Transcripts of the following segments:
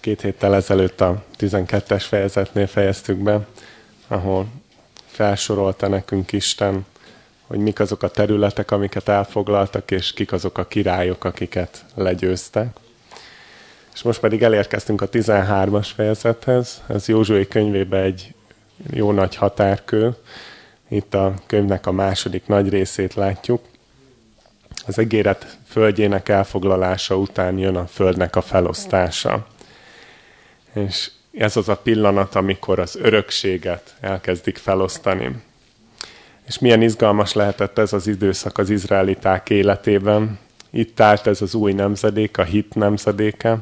két héttel ezelőtt a 12-es fejezetnél fejeztük be, ahol felsorolta nekünk Isten, hogy mik azok a területek, amiket elfoglaltak, és kik azok a királyok, akiket legyőztek. És most pedig elérkeztünk a 13-as fejezethez. Ez Józsué könyvében egy jó nagy határkő. Itt a könyvnek a második nagy részét látjuk. Az egéret földjének elfoglalása után jön a földnek a felosztása. És ez az a pillanat, amikor az örökséget elkezdik felosztani. És milyen izgalmas lehetett ez az időszak az izraeliták életében. Itt állt ez az új nemzedék, a hit nemzedéke,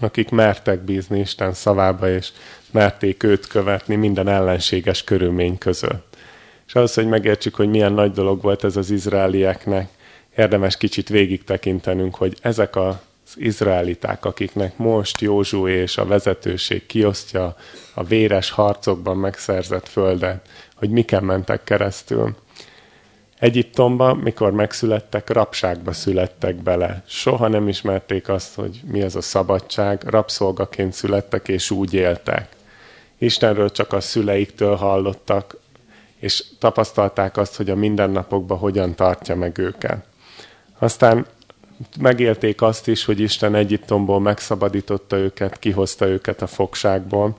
akik mertek bízni Isten szavába, és merték őt követni minden ellenséges körülmény között. És az, hogy megértsük, hogy milyen nagy dolog volt ez az izraelieknek, érdemes kicsit végig tekintenünk, hogy ezek az izraeliták, akiknek most Józsué és a vezetőség kiosztja a véres harcokban megszerzett földet, hogy miken mentek keresztül. Egyiptomban, mikor megszülettek, rabságba születtek bele. Soha nem ismerték azt, hogy mi az a szabadság, rabszolgaként születtek és úgy éltek. Istenről csak a szüleiktől hallottak, és tapasztalták azt, hogy a mindennapokban hogyan tartja meg őket. Aztán megélték azt is, hogy Isten Egyiptomból megszabadította őket, kihozta őket a fogságból,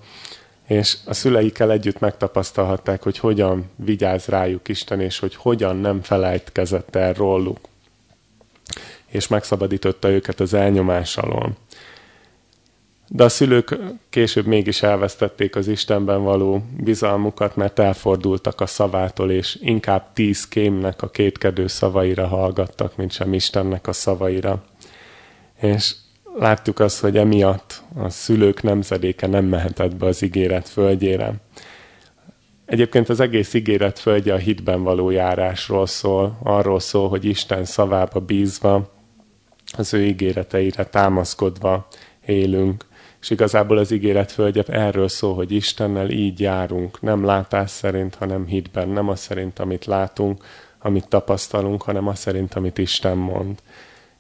és a szüleikkel együtt megtapasztalhatták, hogy hogyan vigyáz rájuk Isten, és hogy hogyan nem felejtkezett el róluk. És megszabadította őket az elnyomás alól. De a szülők később mégis elvesztették az Istenben való bizalmukat, mert elfordultak a szavától, és inkább tíz kémnek a kétkedő szavaira hallgattak, mint sem Istennek a szavaira. És láttuk azt, hogy emiatt a szülők nemzedéke nem mehetett be az ígéret földjére. Egyébként az egész ígéret földje a hitben való járásról szól, arról szól, hogy Isten szavába bízva, az ő ígéreteire támaszkodva élünk. És igazából az ígéret földje erről szól, hogy Istennel így járunk, nem látás szerint, hanem hitben, nem az szerint, amit látunk, amit tapasztalunk, hanem az szerint, amit Isten mond.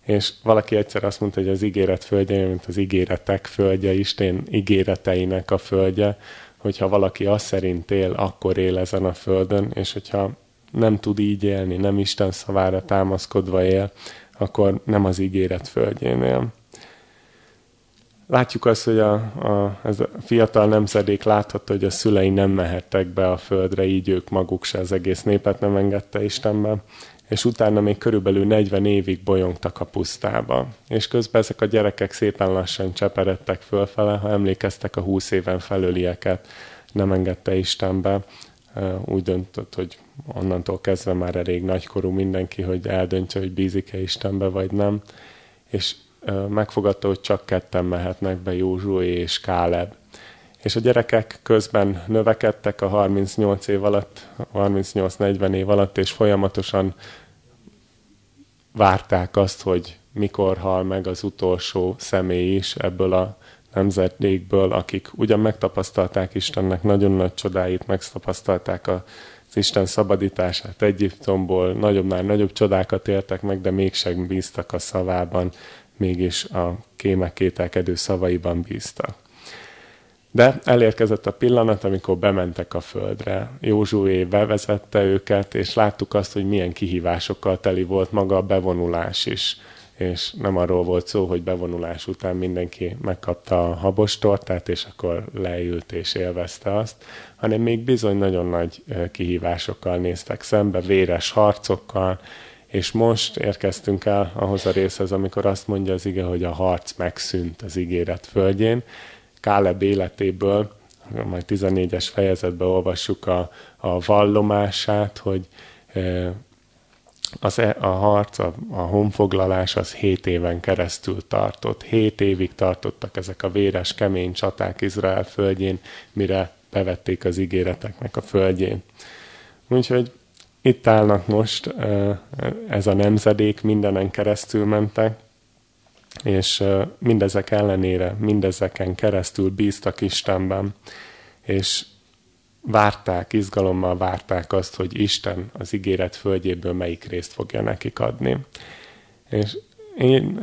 És valaki egyszer azt mondta, hogy az ígéret földje, mint az ígéretek földje, Isten ígéreteinek a földje, hogyha valaki azt szerint él, akkor él ezen a földön, és hogyha nem tud így élni, nem Isten szavára támaszkodva él, akkor nem az ígéret földjén. Látjuk azt, hogy a, a, ez a fiatal nemzedék láthatta, hogy a szülei nem mehettek be a földre, így ők maguk se, az egész népet nem engedte Istenbe és utána még körülbelül 40 évig bolyongtak a pusztába. És közben ezek a gyerekek szépen lassan cseperedtek fölfele, ha emlékeztek a 20 éven felülieket, nem engedte Istenbe, úgy döntött, hogy onnantól kezdve már elég nagykorú mindenki, hogy eldöntse, hogy bízik-e Istenbe, vagy nem. És megfogadta, hogy csak ketten mehetnek be, Józsué és Káleb. És a gyerekek közben növekedtek a 38 év alatt, 38-40 év alatt, és folyamatosan várták azt, hogy mikor hal meg az utolsó személy is ebből a nemzedékből, akik ugyan megtapasztalták Istennek nagyon nagy csodáit, megtapasztalták az Isten szabadítását Egyiptomból, nagyobb már nagyobb csodákat éltek meg, de mégsem bíztak a szavában, mégis a kémek kételkedő szavaiban bíztak. De elérkezett a pillanat, amikor bementek a földre. Józsué bevezette őket, és láttuk azt, hogy milyen kihívásokkal teli volt maga a bevonulás is. És nem arról volt szó, hogy bevonulás után mindenki megkapta a habostortát, és akkor leült és élvezte azt, hanem még bizony nagyon nagy kihívásokkal néztek szembe, véres harcokkal, és most érkeztünk el ahhoz a részhez, amikor azt mondja az ige, hogy a harc megszűnt az ígéret földjén, Káleb életéből, majd 14-es fejezetben olvassuk a, a vallomását, hogy e, az, e, a harc, a, a honfoglalás az 7 éven keresztül tartott. 7 évig tartottak ezek a véres, kemény csaták Izrael földjén, mire bevették az ígéreteknek a földjén. Úgyhogy itt állnak most, ez a nemzedék, mindenen keresztül mentek, és mindezek ellenére, mindezeken keresztül bíztak Istenben, és várták, izgalommal várták azt, hogy Isten az ígéret földjéből melyik részt fogja nekik adni. És én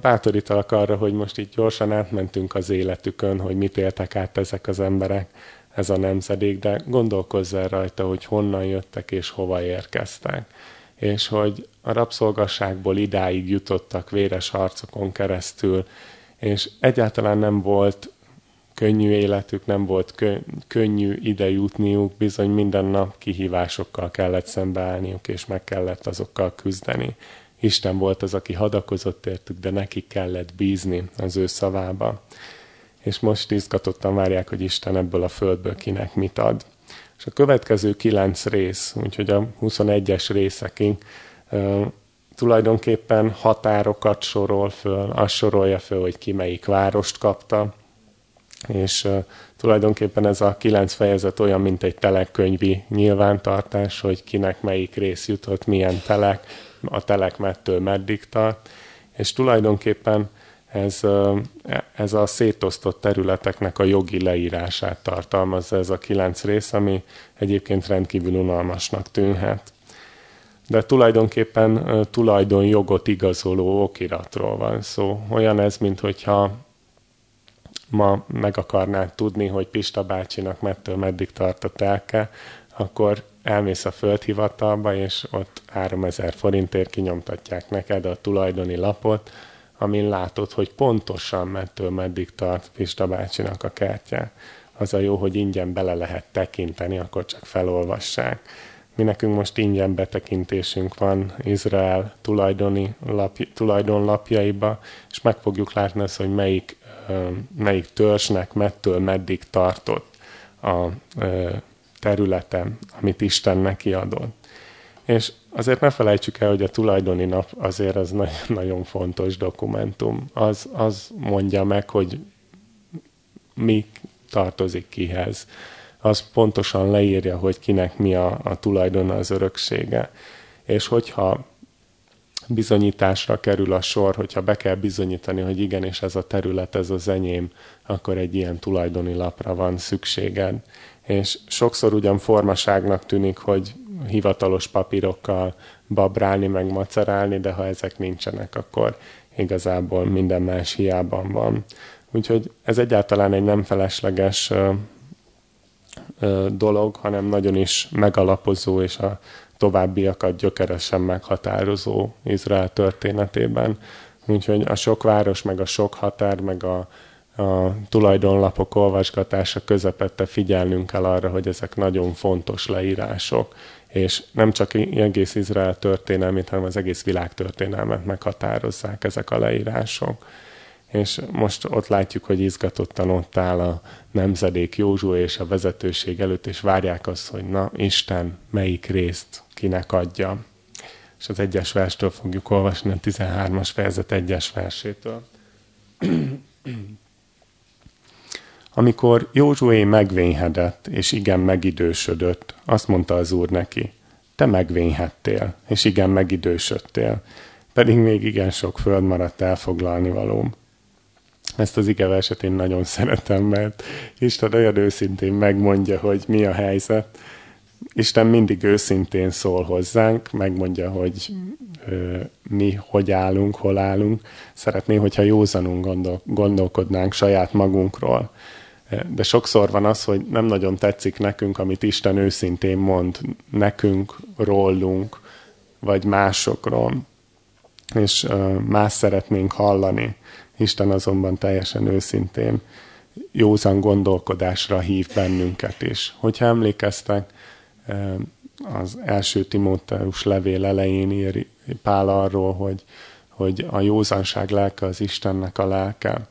bátorítalak arra, hogy most így gyorsan átmentünk az életükön, hogy mit éltek át ezek az emberek, ez a nemzedék, de gondolkozz el rajta, hogy honnan jöttek és hova érkeztek. És hogy a rabszolgasságból idáig jutottak véres harcokon keresztül, és egyáltalán nem volt könnyű életük, nem volt kö- könnyű ide jutniuk, bizony minden nap kihívásokkal kellett szembeállniuk, és meg kellett azokkal küzdeni. Isten volt az, aki hadakozott értük, de neki kellett bízni az ő szavába. És most izgatottan várják, hogy Isten ebből a földből kinek mit ad. És a következő kilenc rész, úgyhogy a 21-es részekig tulajdonképpen határokat sorol föl, azt sorolja föl, hogy ki melyik várost kapta, és tulajdonképpen ez a kilenc fejezet olyan, mint egy telekkönyvi nyilvántartás, hogy kinek melyik rész jutott, milyen telek, a telek mettől meddig tart, és tulajdonképpen ez, ez a szétosztott területeknek a jogi leírását tartalmazza ez a kilenc rész, ami egyébként rendkívül unalmasnak tűnhet. De tulajdonképpen tulajdonjogot igazoló okiratról van szó. Olyan ez, mint hogyha ma meg akarnád tudni, hogy Pista bácsinak mettől meddig tart a telke, akkor elmész a földhivatalba, és ott 3000 forintért kinyomtatják neked a tulajdoni lapot, amin látod, hogy pontosan mettől meddig tart Pista bácsinak a kertje. Az a jó, hogy ingyen bele lehet tekinteni, akkor csak felolvassák. Mi nekünk most ingyen betekintésünk van Izrael tulajdoni lapj, tulajdonlapjaiba, és meg fogjuk látni azt, hogy melyik, melyik törzsnek mettől meddig tartott a területen, amit Isten neki adott. És azért ne felejtsük el, hogy a tulajdoni nap azért az nagyon fontos dokumentum. Az, az mondja meg, hogy mi tartozik kihez. Az pontosan leírja, hogy kinek mi a, a tulajdona, az öröksége. És hogyha bizonyításra kerül a sor, hogyha be kell bizonyítani, hogy igen, és ez a terület, ez az enyém, akkor egy ilyen tulajdoni lapra van szükséged. És sokszor ugyan formaságnak tűnik, hogy hivatalos papírokkal babrálni, meg macerálni, de ha ezek nincsenek, akkor igazából minden más hiában van. Úgyhogy ez egyáltalán egy nem felesleges dolog, hanem nagyon is megalapozó és a továbbiakat gyökeresen meghatározó Izrael történetében. Úgyhogy a sok város, meg a sok határ, meg a, a tulajdonlapok olvasgatása közepette figyelnünk kell arra, hogy ezek nagyon fontos leírások, és nem csak egész Izrael történelmét, hanem az egész világ történelmet meghatározzák ezek a leírások. És most ott látjuk, hogy izgatottan ott áll a nemzedék Józsu és a vezetőség előtt, és várják azt, hogy na, Isten melyik részt kinek adja. És az egyes verstől fogjuk olvasni, a 13-as fejezet egyes versétől. Amikor Józsué megvényhedett, és igen megidősödött, azt mondta az úr neki, te megvényhettél, és igen megidősödtél, pedig még igen sok föld maradt elfoglalni valóm. Ezt az igeverset én nagyon szeretem, mert Isten olyan őszintén megmondja, hogy mi a helyzet. Isten mindig őszintén szól hozzánk, megmondja, hogy ö, mi hogy állunk, hol állunk. Szeretné, hogyha józanunk gondol, gondolkodnánk saját magunkról de sokszor van az, hogy nem nagyon tetszik nekünk, amit Isten őszintén mond nekünk, rólunk, vagy másokról, és más szeretnénk hallani. Isten azonban teljesen őszintén józan gondolkodásra hív bennünket is. Hogyha emlékeztek, az első Timóteus levél elején ír Pál arról, hogy, hogy a józanság lelke az Istennek a lelke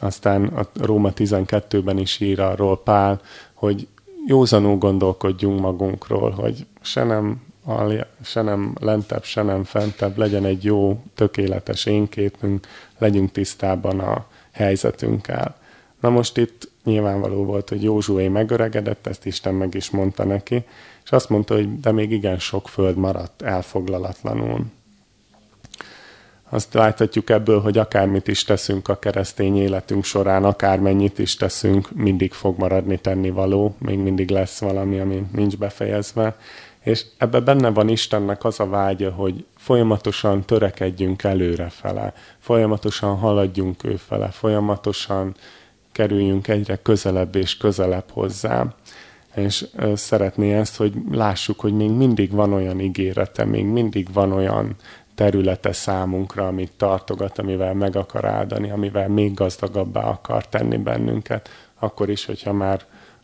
aztán a Róma 12-ben is ír arról Pál, hogy józanul gondolkodjunk magunkról, hogy se nem, alja, se nem lentebb, se nem fentebb, legyen egy jó, tökéletes énképünk, legyünk tisztában a helyzetünkkel. Na most itt nyilvánvaló volt, hogy Józsué megöregedett, ezt Isten meg is mondta neki, és azt mondta, hogy de még igen sok föld maradt elfoglalatlanul. Azt láthatjuk ebből, hogy akármit is teszünk a keresztény életünk során, akármennyit is teszünk, mindig fog maradni tennivaló, még mindig lesz valami, ami nincs befejezve, És ebbe benne van Istennek az a vágya, hogy folyamatosan törekedjünk előrefele, folyamatosan haladjunk ő fele, folyamatosan kerüljünk egyre közelebb és közelebb hozzá. És szeretné ezt, hogy lássuk, hogy még mindig van olyan ígérete, még mindig van olyan területe számunkra, amit tartogat, amivel meg akar áldani, amivel még gazdagabbá akar tenni bennünket, akkor is, hogyha már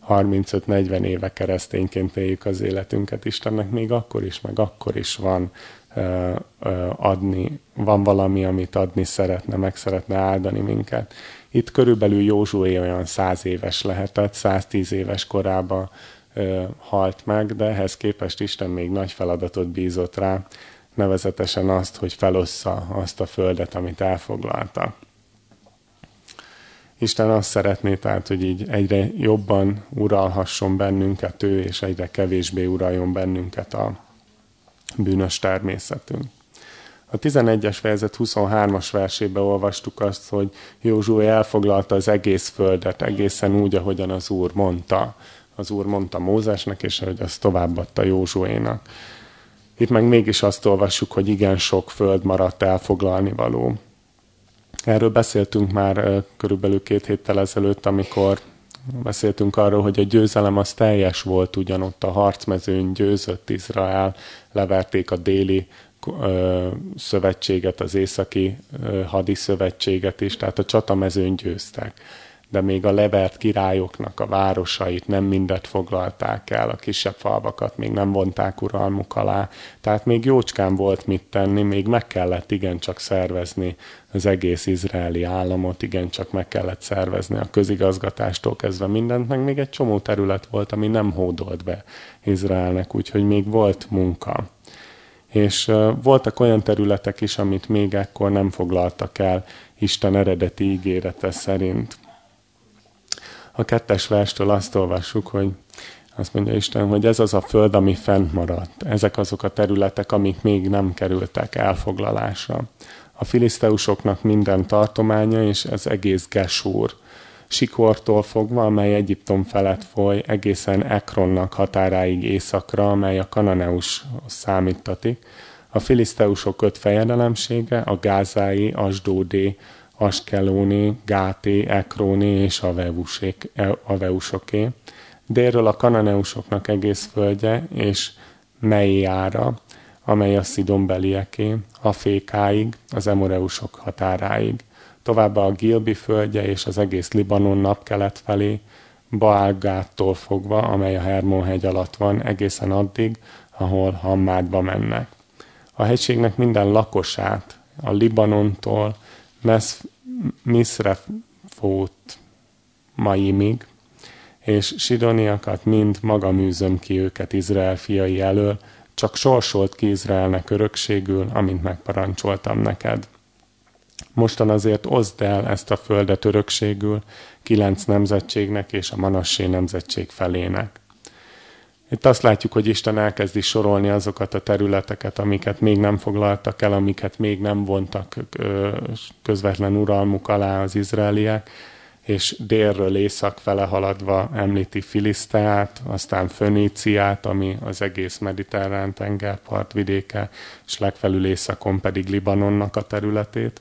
35-40 éve keresztényként éljük az életünket Istennek, még akkor is, meg akkor is van uh, uh, adni, van valami, amit adni szeretne, meg szeretne áldani minket. Itt körülbelül Józsué olyan 100 éves lehetett, 110 éves korában uh, halt meg, de ehhez képest Isten még nagy feladatot bízott rá, nevezetesen azt, hogy felossza azt a földet, amit elfoglaltak. Isten azt szeretné tehát, hogy így egyre jobban uralhasson bennünket ő, és egyre kevésbé uraljon bennünket a bűnös természetünk. A 11-es fejezet 23-as versébe olvastuk azt, hogy Józsué elfoglalta az egész földet, egészen úgy, ahogyan az Úr mondta. Az Úr mondta Mózesnek, és ahogy azt továbbadta Józsuénak. Itt meg mégis azt olvassuk, hogy igen sok föld maradt elfoglalni való. Erről beszéltünk már körülbelül két héttel ezelőtt, amikor beszéltünk arról, hogy a győzelem az teljes volt, ugyanott a harcmezőn győzött Izrael, leverték a déli ö, szövetséget, az északi ö, hadiszövetséget is, tehát a csatamezőn győztek de még a levert királyoknak a városait nem mindet foglalták el, a kisebb falvakat még nem vonták uralmuk alá. Tehát még jócskán volt mit tenni, még meg kellett igencsak szervezni az egész izraeli államot, igencsak meg kellett szervezni a közigazgatástól kezdve mindent, meg még egy csomó terület volt, ami nem hódolt be Izraelnek, úgyhogy még volt munka. És voltak olyan területek is, amit még ekkor nem foglaltak el Isten eredeti ígérete szerint a kettes verstől azt olvassuk, hogy azt mondja Isten, hogy ez az a föld, ami fent maradt. Ezek azok a területek, amik még nem kerültek elfoglalásra. A filiszteusoknak minden tartománya, és ez egész Gesúr. Sikortól fogva, amely Egyiptom felett foly, egészen Ekronnak határáig északra, amely a Kananeus számítatik. A filiszteusok öt fejedelemsége, a gázái, asdódé, Askelóni, Gáté, Ekróni és Aveusoké. Délről a kananeusoknak egész földje, és Meiára, amely a Szidonbelieké, a Fékáig, az Emoreusok határáig. Továbbá a Gilbi földje és az egész Libanon napkelet felé, Baálgáttól fogva, amely a Hermonhegy alatt van, egészen addig, ahol Hammádba mennek. A hegységnek minden lakosát, a Libanontól Misrefót Maimig, és Sidoniakat mind maga műzöm ki őket Izrael fiai elől, csak sorsolt ki Izraelnek örökségül, amint megparancsoltam neked. Mostan azért oszd el ezt a földet örökségül kilenc nemzetségnek és a Manassé nemzetség felének. Itt azt látjuk, hogy Isten elkezdi sorolni azokat a területeket, amiket még nem foglaltak el, amiket még nem vontak közvetlen uralmuk alá az izraeliek, és délről észak fele haladva említi Filiszteát, aztán Föníciát, ami az egész mediterrán tengerpart vidéke, és legfelül északon pedig Libanonnak a területét.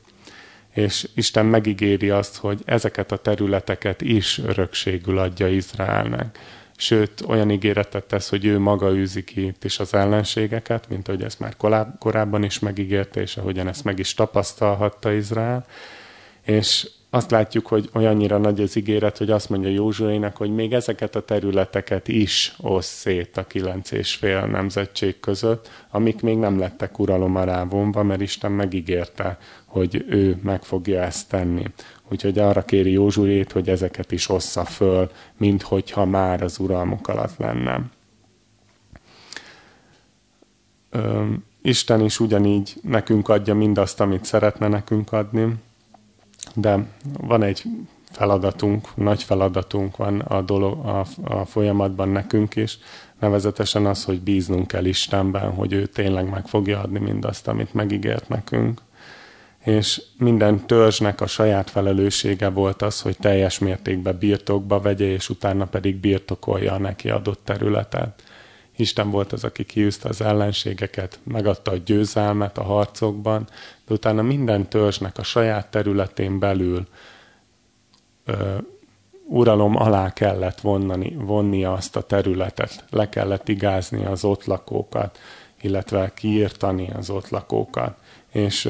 És Isten megígéri azt, hogy ezeket a területeket is örökségül adja Izraelnek sőt olyan ígéretet tesz, hogy ő maga űzi ki itt is az ellenségeket, mint ahogy ezt már korábban is megígérte, és ahogyan ezt meg is tapasztalhatta Izrael. És azt látjuk, hogy olyannyira nagy az ígéret, hogy azt mondja Józsuének, hogy még ezeket a területeket is ossz szét a kilenc és fél nemzetség között, amik még nem lettek uralom alá vonva, mert Isten megígérte, hogy ő meg fogja ezt tenni. Úgyhogy arra kéri Józsuét, hogy ezeket is ossza föl, mint hogyha már az uralmuk alatt lenne. Ö, Isten is ugyanígy nekünk adja mindazt, amit szeretne nekünk adni, de van egy feladatunk, nagy feladatunk van a, dolog, a, a folyamatban nekünk is, nevezetesen az, hogy bíznunk kell Istenben, hogy ő tényleg meg fogja adni mindazt, amit megígért nekünk és minden törzsnek a saját felelőssége volt az, hogy teljes mértékben birtokba vegye, és utána pedig birtokolja a neki adott területet. Isten volt az, aki kiűzte az ellenségeket, megadta a győzelmet a harcokban, de utána minden törzsnek a saját területén belül ö, uralom alá kellett vonnani, vonnia azt a területet, le kellett igázni az ott lakókat, illetve kiírtani az ott lakókat, és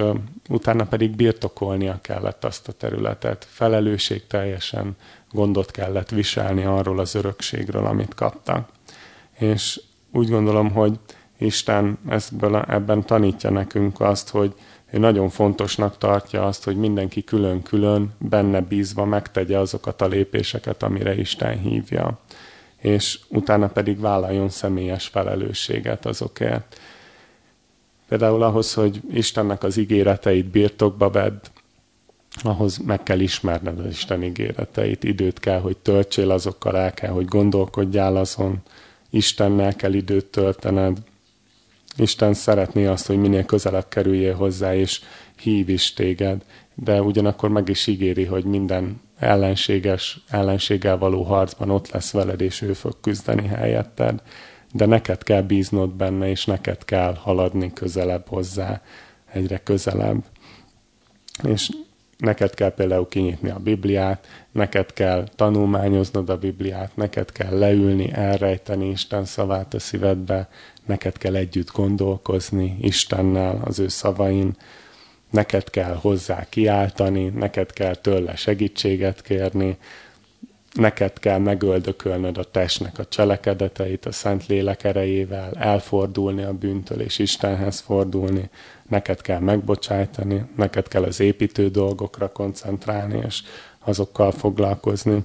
utána pedig birtokolnia kellett azt a területet, felelősség teljesen gondot kellett viselni arról az örökségről, amit kaptak. És úgy gondolom, hogy Isten ezből, ebben tanítja nekünk azt, hogy ő nagyon fontosnak tartja azt, hogy mindenki külön-külön benne bízva megtegye azokat a lépéseket, amire Isten hívja, és utána pedig vállaljon személyes felelősséget azokért. Például ahhoz, hogy Istennek az ígéreteit birtokba vedd, ahhoz meg kell ismerned az Isten ígéreteit, időt kell, hogy töltsél azokkal, el kell, hogy gondolkodjál azon, Istennel kell időt töltened. Isten szeretné azt, hogy minél közelebb kerüljél hozzá, és hív is téged, de ugyanakkor meg is ígéri, hogy minden ellenséges, ellenséggel való harcban ott lesz veled, és ő fog küzdeni helyetted. De neked kell bíznod benne, és neked kell haladni közelebb hozzá, egyre közelebb. És neked kell például kinyitni a Bibliát, neked kell tanulmányoznod a Bibliát, neked kell leülni, elrejteni Isten szavát a szívedbe, neked kell együtt gondolkozni Istennel, az ő szavain, neked kell hozzá kiáltani, neked kell tőle segítséget kérni, neked kell megöldökölnöd a testnek a cselekedeteit a Szent Lélek erejével, elfordulni a bűntől és Istenhez fordulni, neked kell megbocsájtani, neked kell az építő dolgokra koncentrálni, és azokkal foglalkozni,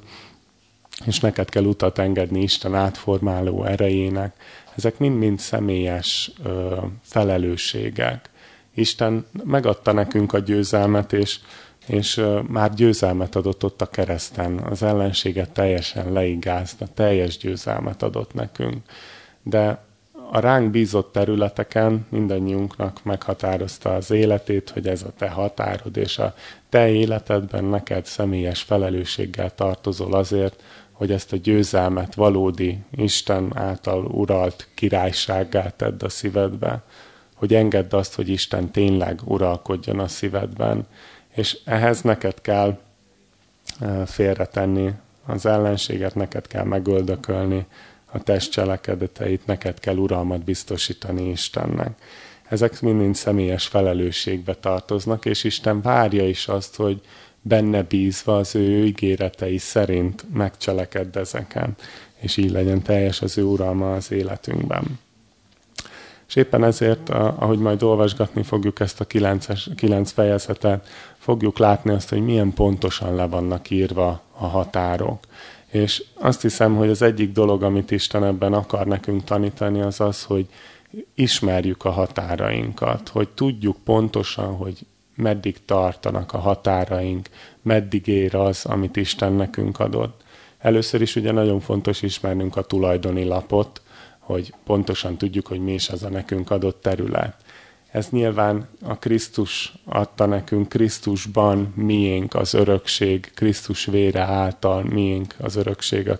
és neked kell utat engedni Isten átformáló erejének. Ezek mind-mind személyes ö, felelősségek. Isten megadta nekünk a győzelmet, és, és már győzelmet adott ott a kereszten. Az ellenséget teljesen leigázta, teljes győzelmet adott nekünk. De a ránk bízott területeken mindannyiunknak meghatározta az életét, hogy ez a te határod, és a te életedben neked személyes felelősséggel tartozol azért, hogy ezt a győzelmet valódi Isten által uralt királysággá tedd a szívedbe, hogy engedd azt, hogy Isten tényleg uralkodjon a szívedben, és ehhez neked kell félretenni az ellenséget, neked kell megöldökölni, a test cselekedeteit, neked kell uralmat biztosítani Istennek. Ezek mind-mind személyes felelősségbe tartoznak, és Isten várja is azt, hogy benne bízva az ő ígéretei szerint megcselekedd ezeken, és így legyen teljes az ő uralma az életünkben. És éppen ezért, ahogy majd olvasgatni fogjuk ezt a kilences, kilenc fejezetet, fogjuk látni azt, hogy milyen pontosan le vannak írva a határok. És azt hiszem, hogy az egyik dolog, amit Isten ebben akar nekünk tanítani, az az, hogy ismerjük a határainkat, hogy tudjuk pontosan, hogy meddig tartanak a határaink, meddig ér az, amit Isten nekünk adott. Először is ugye nagyon fontos ismernünk a tulajdoni lapot, hogy pontosan tudjuk, hogy mi is az a nekünk adott terület. Ez nyilván a Krisztus adta nekünk, Krisztusban miénk az örökség, Krisztus vére által miénk az örökség,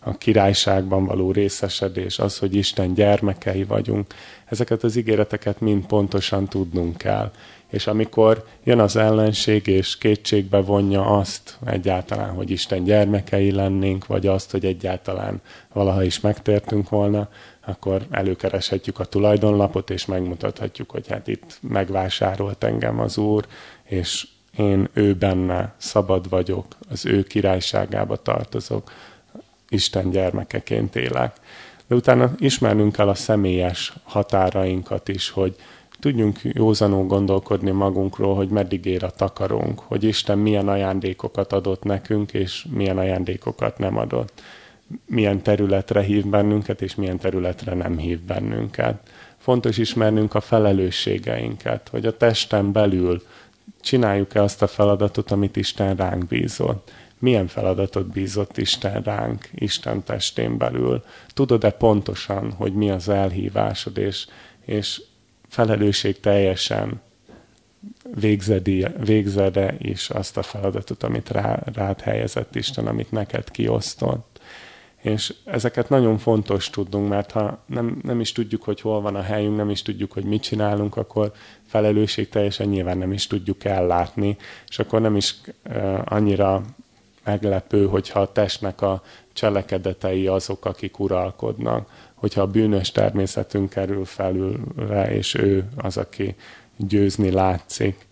a, királyságban való részesedés, az, hogy Isten gyermekei vagyunk. Ezeket az ígéreteket mind pontosan tudnunk kell. És amikor jön az ellenség, és kétségbe vonja azt egyáltalán, hogy Isten gyermekei lennénk, vagy azt, hogy egyáltalán valaha is megtértünk volna, akkor előkereshetjük a tulajdonlapot, és megmutathatjuk, hogy hát itt megvásárolt engem az Úr, és én ő benne szabad vagyok, az ő királyságába tartozok, Isten gyermekeként élek. De utána ismernünk kell a személyes határainkat is, hogy tudjunk józanul gondolkodni magunkról, hogy meddig ér a takarónk, hogy Isten milyen ajándékokat adott nekünk, és milyen ajándékokat nem adott milyen területre hív bennünket, és milyen területre nem hív bennünket. Fontos ismernünk a felelősségeinket, hogy a testen belül csináljuk-e azt a feladatot, amit Isten ránk bízott. Milyen feladatot bízott Isten ránk, Isten testén belül? Tudod-e pontosan, hogy mi az elhívásod, és, és felelősség teljesen végzed-e is azt a feladatot, amit rá, rád helyezett Isten, amit neked kiosztott? És ezeket nagyon fontos tudnunk, mert ha nem, nem is tudjuk, hogy hol van a helyünk, nem is tudjuk, hogy mit csinálunk, akkor felelősség teljesen nyilván nem is tudjuk ellátni, és akkor nem is uh, annyira meglepő, hogyha a testnek a cselekedetei azok, akik uralkodnak, hogyha a bűnös természetünk kerül felülre, és ő az, aki győzni látszik,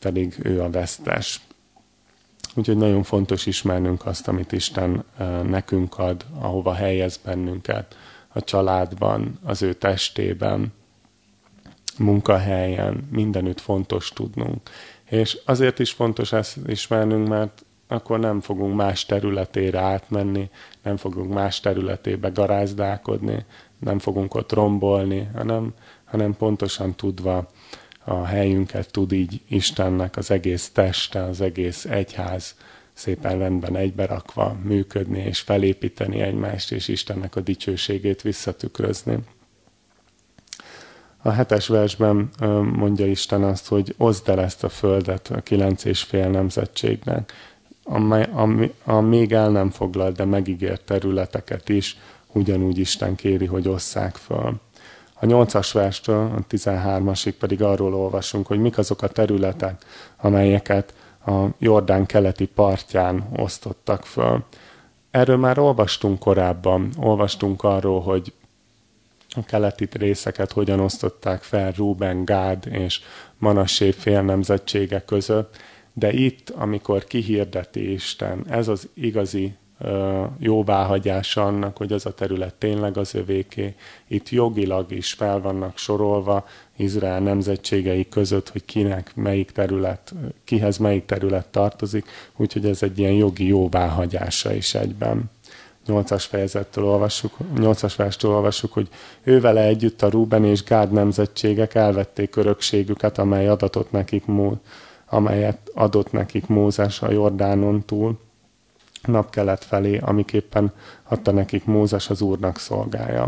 pedig ő a vesztes. Úgyhogy nagyon fontos ismernünk azt, amit Isten nekünk ad, ahova helyez bennünket, a családban, az ő testében, munkahelyen, mindenütt fontos tudnunk. És azért is fontos ezt ismernünk, mert akkor nem fogunk más területére átmenni, nem fogunk más területébe garázdálkodni, nem fogunk ott rombolni, hanem, hanem pontosan tudva a helyünket tud így Istennek az egész teste, az egész egyház szépen rendben egyberakva működni és felépíteni egymást, és Istennek a dicsőségét visszatükrözni. A hetes versben mondja Isten azt, hogy oszd el ezt a földet a kilenc és fél nemzetségnek, amely, ami, a még el nem foglalt, de megígért területeket is, ugyanúgy Isten kéri, hogy osszák föl. A 8-as verstől a 13-asig pedig arról olvasunk, hogy mik azok a területek, amelyeket a Jordán keleti partján osztottak föl. Erről már olvastunk korábban, olvastunk arról, hogy a keleti részeket hogyan osztották fel Ruben, Gád és Manassé félnemzetsége között, de itt, amikor kihirdeti Isten, ez az igazi jóváhagyása annak, hogy az a terület tényleg az övéké. Itt jogilag is fel vannak sorolva Izrael nemzetségei között, hogy kinek melyik terület, kihez melyik terület tartozik, úgyhogy ez egy ilyen jogi jóváhagyása is egyben. 8-as fejezettől olvassuk, 8-as verstől olvassuk, hogy ővele együtt a Ruben és Gád nemzetségek elvették örökségüket, amely adatot nekik, amelyet adott nekik Mózes a Jordánon túl, napkelet felé, amiképpen adta nekik Mózes az Úrnak szolgája.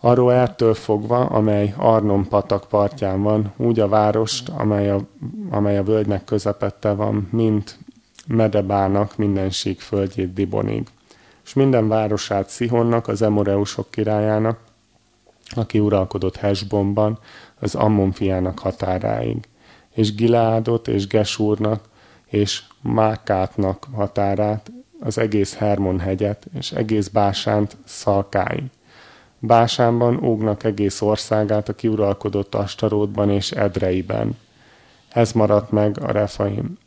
Arról ertől fogva, amely Arnon patak partján van, úgy a várost, amely a, amely a völgynek közepette van, mint Medebának minden sík földjét Dibonig. És minden városát Szihonnak, az Emoreusok királyának, aki uralkodott Hesbomban, az Ammon fiának határáig, és Gileádot és Gesúrnak, és Mákátnak határát, az egész Hermon hegyet, és egész Básánt szalkáig. Básánban ógnak egész országát, aki uralkodott Astarótban és Edreiben. Ez maradt meg a Refaim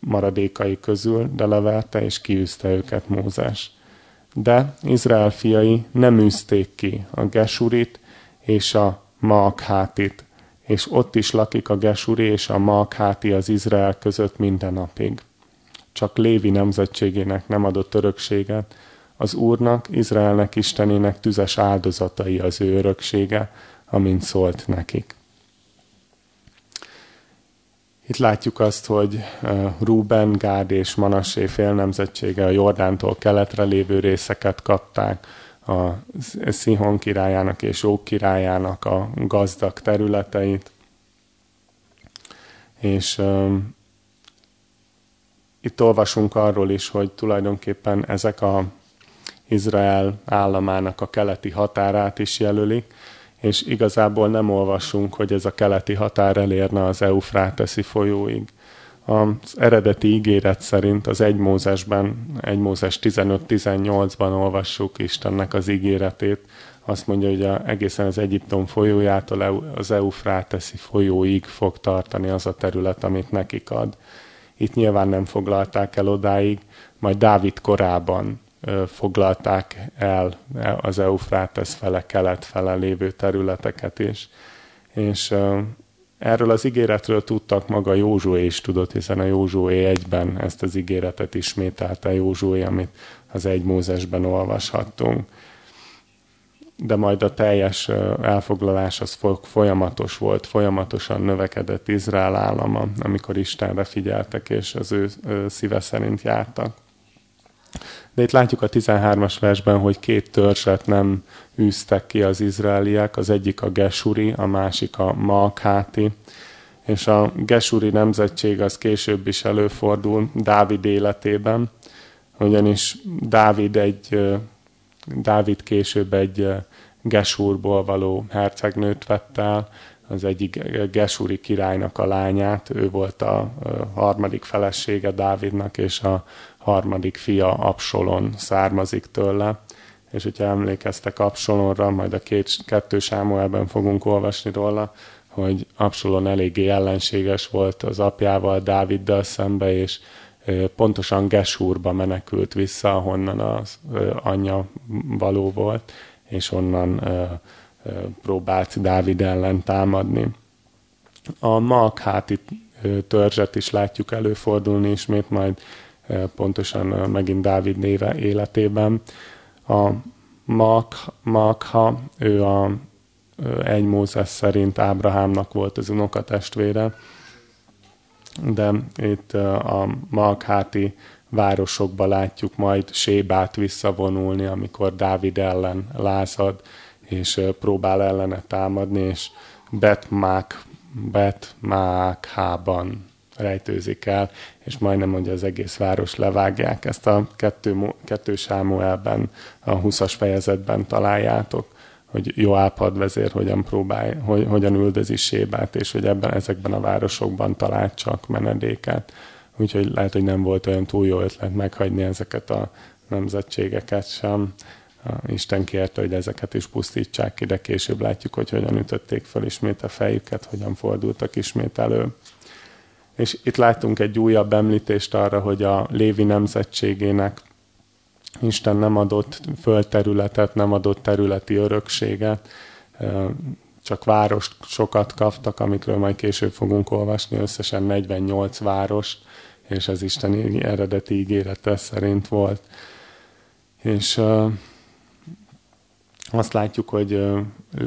maradékai közül, de leverte és kiűzte őket Mózes. De Izrael fiai nem űzték ki a Gesurit és a Maakhátit, és ott is lakik a Gesuri és a Maakháti az Izrael között minden napig. Csak Lévi nemzetségének nem adott örökséget, az Úrnak, Izraelnek Istenének tüzes áldozatai az ő öröksége, amint szólt nekik. Itt látjuk azt, hogy Ruben, Gád és Manassé félnemzetsége a Jordántól keletre lévő részeket kapták, a Szihon királyának és Ók királyának a gazdag területeit. És um, itt olvasunk arról is, hogy tulajdonképpen ezek a Izrael államának a keleti határát is jelölik, és igazából nem olvasunk, hogy ez a keleti határ elérne az Eufráteszi folyóig az eredeti ígéret szerint az 1 Mózesben, 1 Mózes 15-18-ban olvassuk Istennek az ígéretét. Azt mondja, hogy a, egészen az Egyiptom folyójától az Eufráteszi folyóig fog tartani az a terület, amit nekik ad. Itt nyilván nem foglalták el odáig, majd Dávid korában ö, foglalták el az Eufrátesz fele, kelet fele lévő területeket is. És ö, Erről az ígéretről tudtak maga Józsué is tudott, hiszen a Józsué egyben ezt az ígéretet ismételte Józsué, amit az egy Mózesben olvashattunk. De majd a teljes elfoglalás az folyamatos volt, folyamatosan növekedett Izrael állama, amikor Istenre figyeltek, és az ő szíve szerint jártak. De itt látjuk a 13-as versben, hogy két törzset nem űztek ki az izraeliek, az egyik a Gesuri, a másik a Maakháti, és a Gesuri nemzetség az később is előfordul Dávid életében, ugyanis Dávid egy Dávid később egy Gesúrból való hercegnőt vett el, az egyik Gesúri királynak a lányát, ő volt a harmadik felesége Dávidnak, és a harmadik fia Absalon származik tőle. És hogyha emlékeztek Absalonra, majd a két, kettő Sámuelben fogunk olvasni róla, hogy Absalon eléggé ellenséges volt az apjával, Dáviddal szembe, és pontosan Gesúrba menekült vissza, ahonnan az anyja való volt, és onnan próbált Dávid ellen támadni. A Malkháti törzset is látjuk előfordulni ismét, majd pontosan megint Dávid néve életében. A Malkha, ő a egy Mózes szerint Ábrahámnak volt az unokatestvére, de itt a Malkháti városokba látjuk majd Sébát visszavonulni, amikor Dávid ellen lázad, és próbál ellene támadni, és Betmák, Betmákhában rejtőzik el, és majdnem, hogy az egész város levágják. Ezt a kettő, kettő Sámuelben, a 20-as fejezetben találjátok, hogy Joáb hadvezér hogyan próbál, hogy, hogyan üldözi Sébát, és hogy ebben, ezekben a városokban talált csak menedéket. Úgyhogy lehet, hogy nem volt olyan túl jó ötlet meghagyni ezeket a nemzetségeket sem. Isten kérte, hogy ezeket is pusztítsák ki, de később látjuk, hogy hogyan ütötték fel ismét a fejüket, hogyan fordultak ismét elő. És itt látunk egy újabb említést arra, hogy a Lévi nemzetségének Isten nem adott földterületet, nem adott területi örökséget, csak várost sokat kaptak, amikről majd később fogunk olvasni, összesen 48 várost, és ez Isten eredeti ígérete szerint volt. És azt látjuk, hogy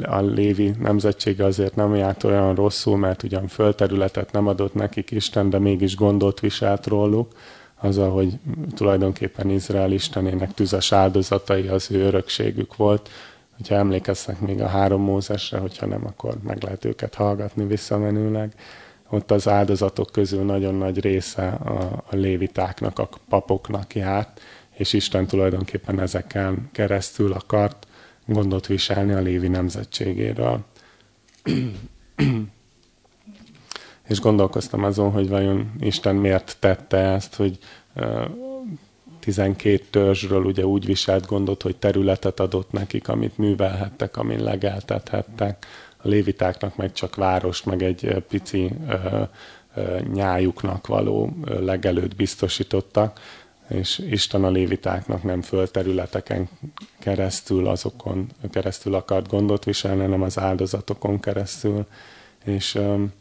a Lévi nemzetsége azért nem járt olyan rosszul, mert ugyan földterületet nem adott nekik Isten, de mégis gondot viselt róluk, azzal, hogy tulajdonképpen Izrael istenének tüzes áldozatai az ő örökségük volt. Hogyha emlékeznek még a három Mózesre, hogyha nem, akkor meg lehet őket hallgatni visszamenőleg. Ott az áldozatok közül nagyon nagy része a, a lévitáknak, a papoknak járt, és Isten tulajdonképpen ezeken keresztül akart gondot viselni a Lévi nemzetségéről. és gondolkoztam azon, hogy vajon Isten miért tette ezt, hogy 12 törzsről ugye úgy viselt gondot, hogy területet adott nekik, amit művelhettek, amin legeltethettek. A lévitáknak meg csak város, meg egy pici nyájuknak való legelőt biztosítottak, és Isten a lévitáknak nem földterületeken keresztül, azokon keresztül akart gondot viselni, hanem az áldozatokon keresztül. És um,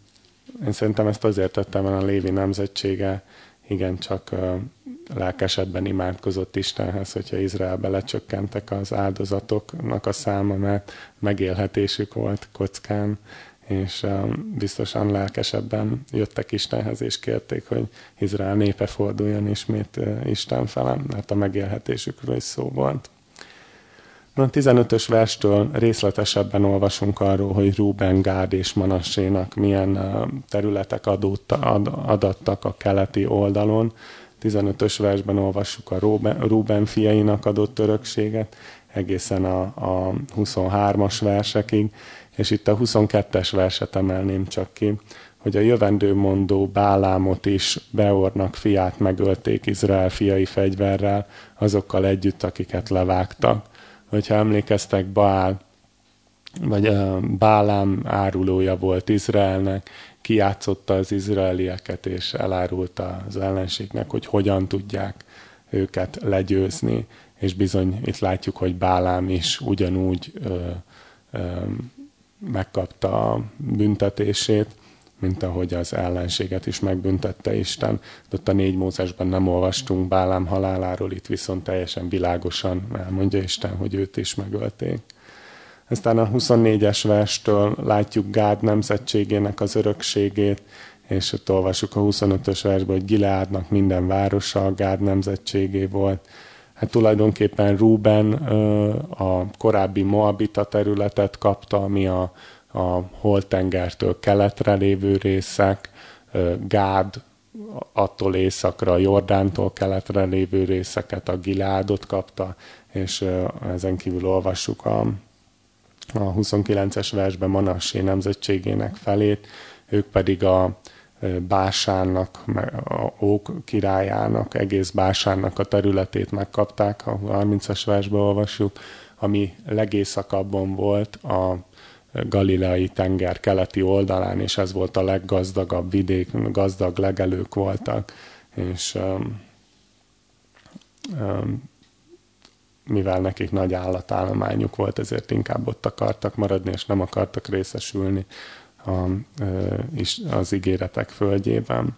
én szerintem ezt azért tettem, mert a lévi nemzetsége igen csak uh, lelkesedben imádkozott Istenhez, hogyha Izraelbe lecsökkentek az áldozatoknak a száma, mert megélhetésük volt kockán, és um, biztosan lelkesebben jöttek Istenhez, és kérték, hogy Izrael népe forduljon ismét uh, Isten felem, mert a megélhetésükről is szó volt. A 15-ös verstől részletesebben olvasunk arról, hogy Ruben, Gád és Manassénak milyen uh, területek adott, ad, adattak a keleti oldalon. 15-ös versben olvassuk a Ruben, Ruben fiainak adott örökséget, egészen a, a 23-as versekig, és itt a 22-es verset emelném csak ki, hogy a jövendő mondó Bálámot is Beornak fiát megölték Izrael fiai fegyverrel, azokkal együtt, akiket levágtak. Hogyha emlékeztek, Baál, vagy Bálám árulója volt Izraelnek, kiátszotta az izraelieket, és elárulta az ellenségnek, hogy hogyan tudják őket legyőzni, és bizony itt látjuk, hogy Bálám is ugyanúgy ö, ö, megkapta a büntetését, mint ahogy az ellenséget is megbüntette Isten. De ott a négy Mózesben nem olvastunk Bálám haláláról, itt viszont teljesen világosan elmondja Isten, hogy őt is megölték. Aztán a 24-es verstől látjuk Gád nemzetségének az örökségét, és ott olvasjuk a 25-ös versben, hogy Gileádnak minden városa a Gád nemzetségé volt, hát tulajdonképpen Ruben a korábbi Moabita területet kapta, ami a, a Holtengertől keletre lévő részek, Gád attól északra, Jordántól keletre lévő részeket, a Giládot kapta, és ezen kívül olvassuk a, a 29-es versben Manassé nemzetségének felét, ők pedig a Básánnak, a Ók királyának, egész Básánnak a területét megkapták, a 30-as versben olvassuk, ami legészakabban volt a Galileai tenger keleti oldalán, és ez volt a leggazdagabb vidék, gazdag legelők voltak, és um, um, mivel nekik nagy állatállományuk volt, ezért inkább ott akartak maradni, és nem akartak részesülni a, az ígéretek földjében.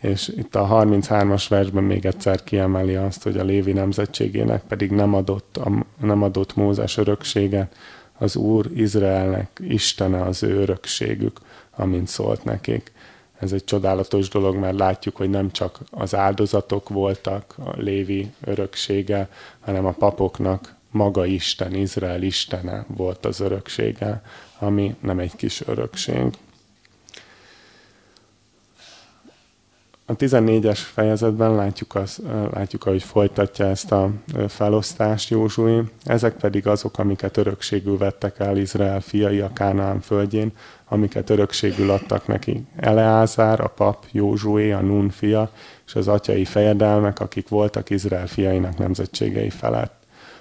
És itt a 33-as versben még egyszer kiemeli azt, hogy a Lévi nemzetségének pedig nem adott, a, nem adott Mózes örökséget, az Úr Izraelnek Istene az ő örökségük, amint szólt nekik. Ez egy csodálatos dolog, mert látjuk, hogy nem csak az áldozatok voltak a Lévi öröksége, hanem a papoknak maga Isten, Izrael Istene volt az öröksége, ami nem egy kis örökség. A 14-es fejezetben látjuk, az, látjuk, ahogy folytatja ezt a felosztást Józsui. Ezek pedig azok, amiket örökségül vettek el Izrael fiai a Kánaán földjén, amiket örökségül adtak neki Eleázár, a pap, Józsué, a Nun fia, és az atyai fejedelmek, akik voltak Izrael fiainak nemzetségei felett.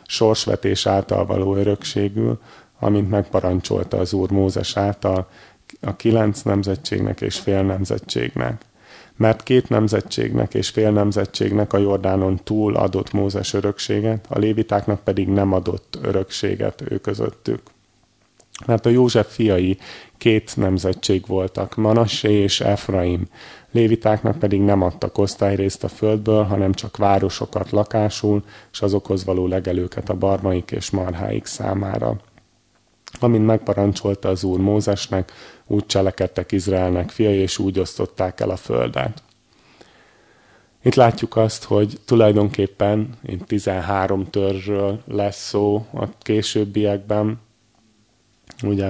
Sorsvetés által való örökségül, amint megparancsolta az Úr Mózes által a kilenc nemzetségnek és fél nemzetségnek mert két nemzetségnek és fél nemzetségnek a Jordánon túl adott Mózes örökséget, a lévitáknak pedig nem adott örökséget ő közöttük. Mert a József fiai két nemzetség voltak, Manassé és Efraim, lévitáknak pedig nem adtak osztályrészt a földből, hanem csak városokat lakásul, és azokhoz való legelőket a barmaik és marháik számára. Amint megparancsolta az Úr Mózesnek, úgy cselekedtek Izraelnek fiai, és úgy osztották el a földet. Itt látjuk azt, hogy tulajdonképpen 13 törzsről lesz szó a későbbiekben. Ugye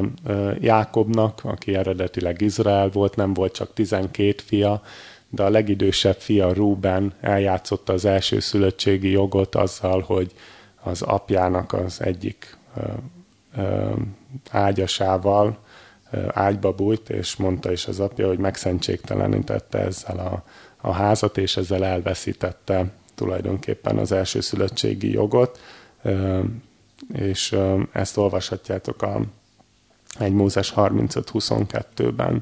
Jákobnak, aki eredetileg Izrael volt, nem volt csak 12 fia, de a legidősebb fia Rúben eljátszotta az első szülöttségi jogot azzal, hogy az apjának az egyik ágyasával ágyba bújt, és mondta is az apja, hogy megszentségtelenítette ezzel a, a házat, és ezzel elveszítette tulajdonképpen az első szülöttségi jogot, és ezt olvashatjátok a 1 Mózes 35-22-ben.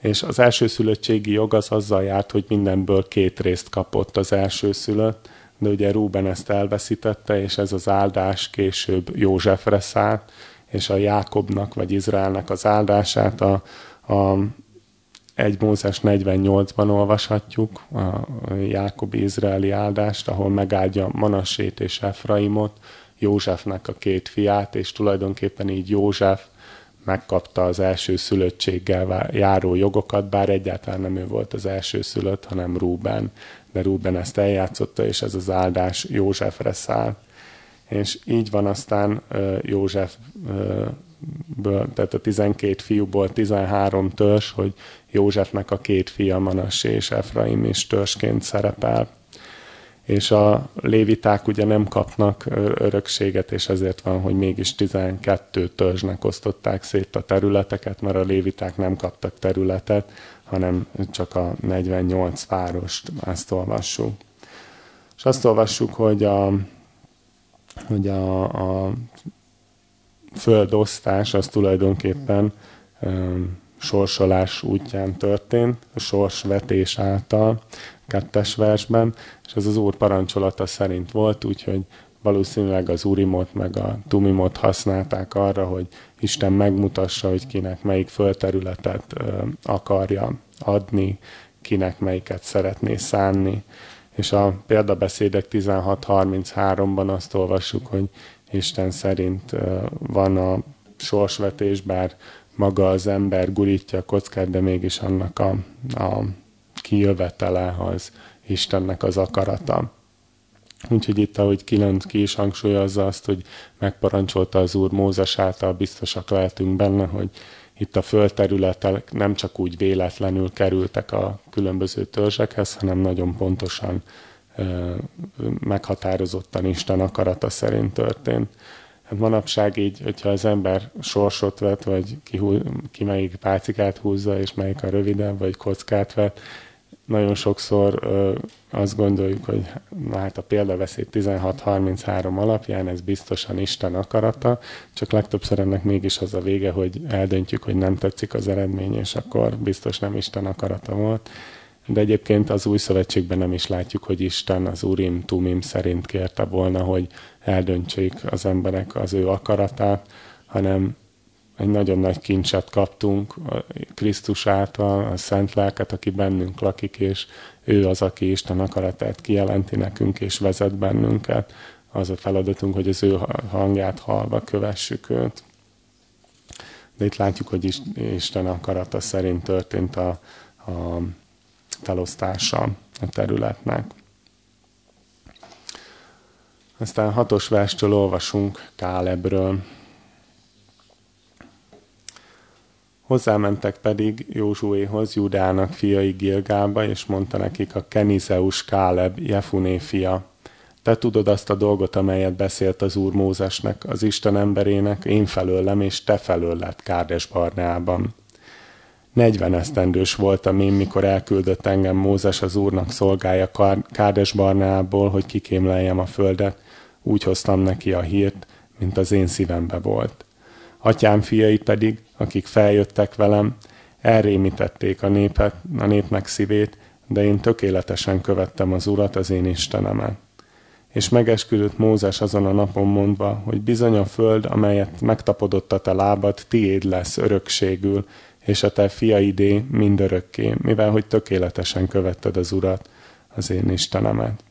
És az első szülöttségi jog az azzal járt, hogy mindenből két részt kapott az első szülött, de ugye Rúben ezt elveszítette, és ez az áldás később Józsefre szállt, és a Jákobnak vagy Izraelnek az áldását a, a 1 Mózes 48-ban olvashatjuk, a Jákobi izraeli áldást, ahol megáldja Manassét és Efraimot, Józsefnek a két fiát, és tulajdonképpen így József megkapta az első szülöttséggel járó jogokat, bár egyáltalán nem ő volt az első szülött, hanem Rúben. De Rúben ezt eljátszotta, és ez az áldás Józsefre száll és így van aztán Józsefből, tehát a 12 fiúból 13 törzs, hogy Józsefnek a két fia, Manassé és Efraim is törzsként szerepel. És a léviták ugye nem kapnak örökséget, és ezért van, hogy mégis 12 törzsnek osztották szét a területeket, mert a léviták nem kaptak területet, hanem csak a 48 várost, ezt olvassuk. És azt olvassuk, hogy a hogy a, a földosztás az tulajdonképpen um, sorsolás útján történt, a sorsvetés által, kettes versben, és ez az úr parancsolata szerint volt, úgyhogy valószínűleg az Urimot meg a Tumimot használták arra, hogy Isten megmutassa, hogy kinek melyik földterületet akarja adni, kinek melyiket szeretné szánni. És a példabeszédek 16.33-ban azt olvassuk, hogy Isten szerint van a sorsvetés, bár maga az ember gurítja a kockát, de mégis annak a, a kijövetele az Istennek az akarata. Úgyhogy itt, ahogy kilent ki is hangsúlyozza azt, hogy megparancsolta az Úr Mózes által, biztosak lehetünk benne, hogy itt a földterületek nem csak úgy véletlenül kerültek a különböző törzsekhez, hanem nagyon pontosan meghatározottan Isten akarata szerint történt. Hát manapság így, hogyha az ember sorsot vet, vagy ki, ki melyik pálcikát húzza, és melyik a rövidebb, vagy kockát vet, nagyon sokszor ö, azt gondoljuk, hogy hát a példaveszéd 16-33 alapján ez biztosan Isten akarata, csak legtöbbször ennek mégis az a vége, hogy eldöntjük, hogy nem tetszik az eredmény, és akkor biztos nem Isten akarata volt. De egyébként az új szövetségben nem is látjuk, hogy Isten az Urim Tumim szerint kérte volna, hogy eldöntsék az emberek az ő akaratát, hanem egy nagyon nagy kincset kaptunk Krisztus által, a Szent Lelket, aki bennünk lakik, és ő az, aki Isten akaratát kijelenti nekünk, és vezet bennünket. Az a feladatunk, hogy az ő hangját hallva kövessük őt. De itt látjuk, hogy Isten akarata szerint történt a, a felosztása a területnek. Aztán hatos verstől olvasunk Kálebről. Hozzámentek pedig Józsuéhoz, Judának fiai Gilgába, és mondta nekik a Kenizeus Káleb, Jefuné fia. Te tudod azt a dolgot, amelyet beszélt az Úr Mózesnek, az Isten emberének, én felőlem, és te felőled Kádes Barnában. Negyven esztendős voltam én, mikor elküldött engem Mózes az Úrnak szolgája Kádes Barnából, hogy kikémleljem a földet. Úgy hoztam neki a hírt, mint az én szívembe volt. Atyám fiai pedig, akik feljöttek velem, elrémítették a, népet, a népnek szívét, de én tökéletesen követtem az Urat, az én Istenemet. És megesküdött Mózes azon a napon mondva, hogy bizony a föld, amelyet megtapodott a te lábad, tiéd lesz örökségül, és a te fiaidé mindörökké, mivel hogy tökéletesen követted az Urat, az én Istenemet.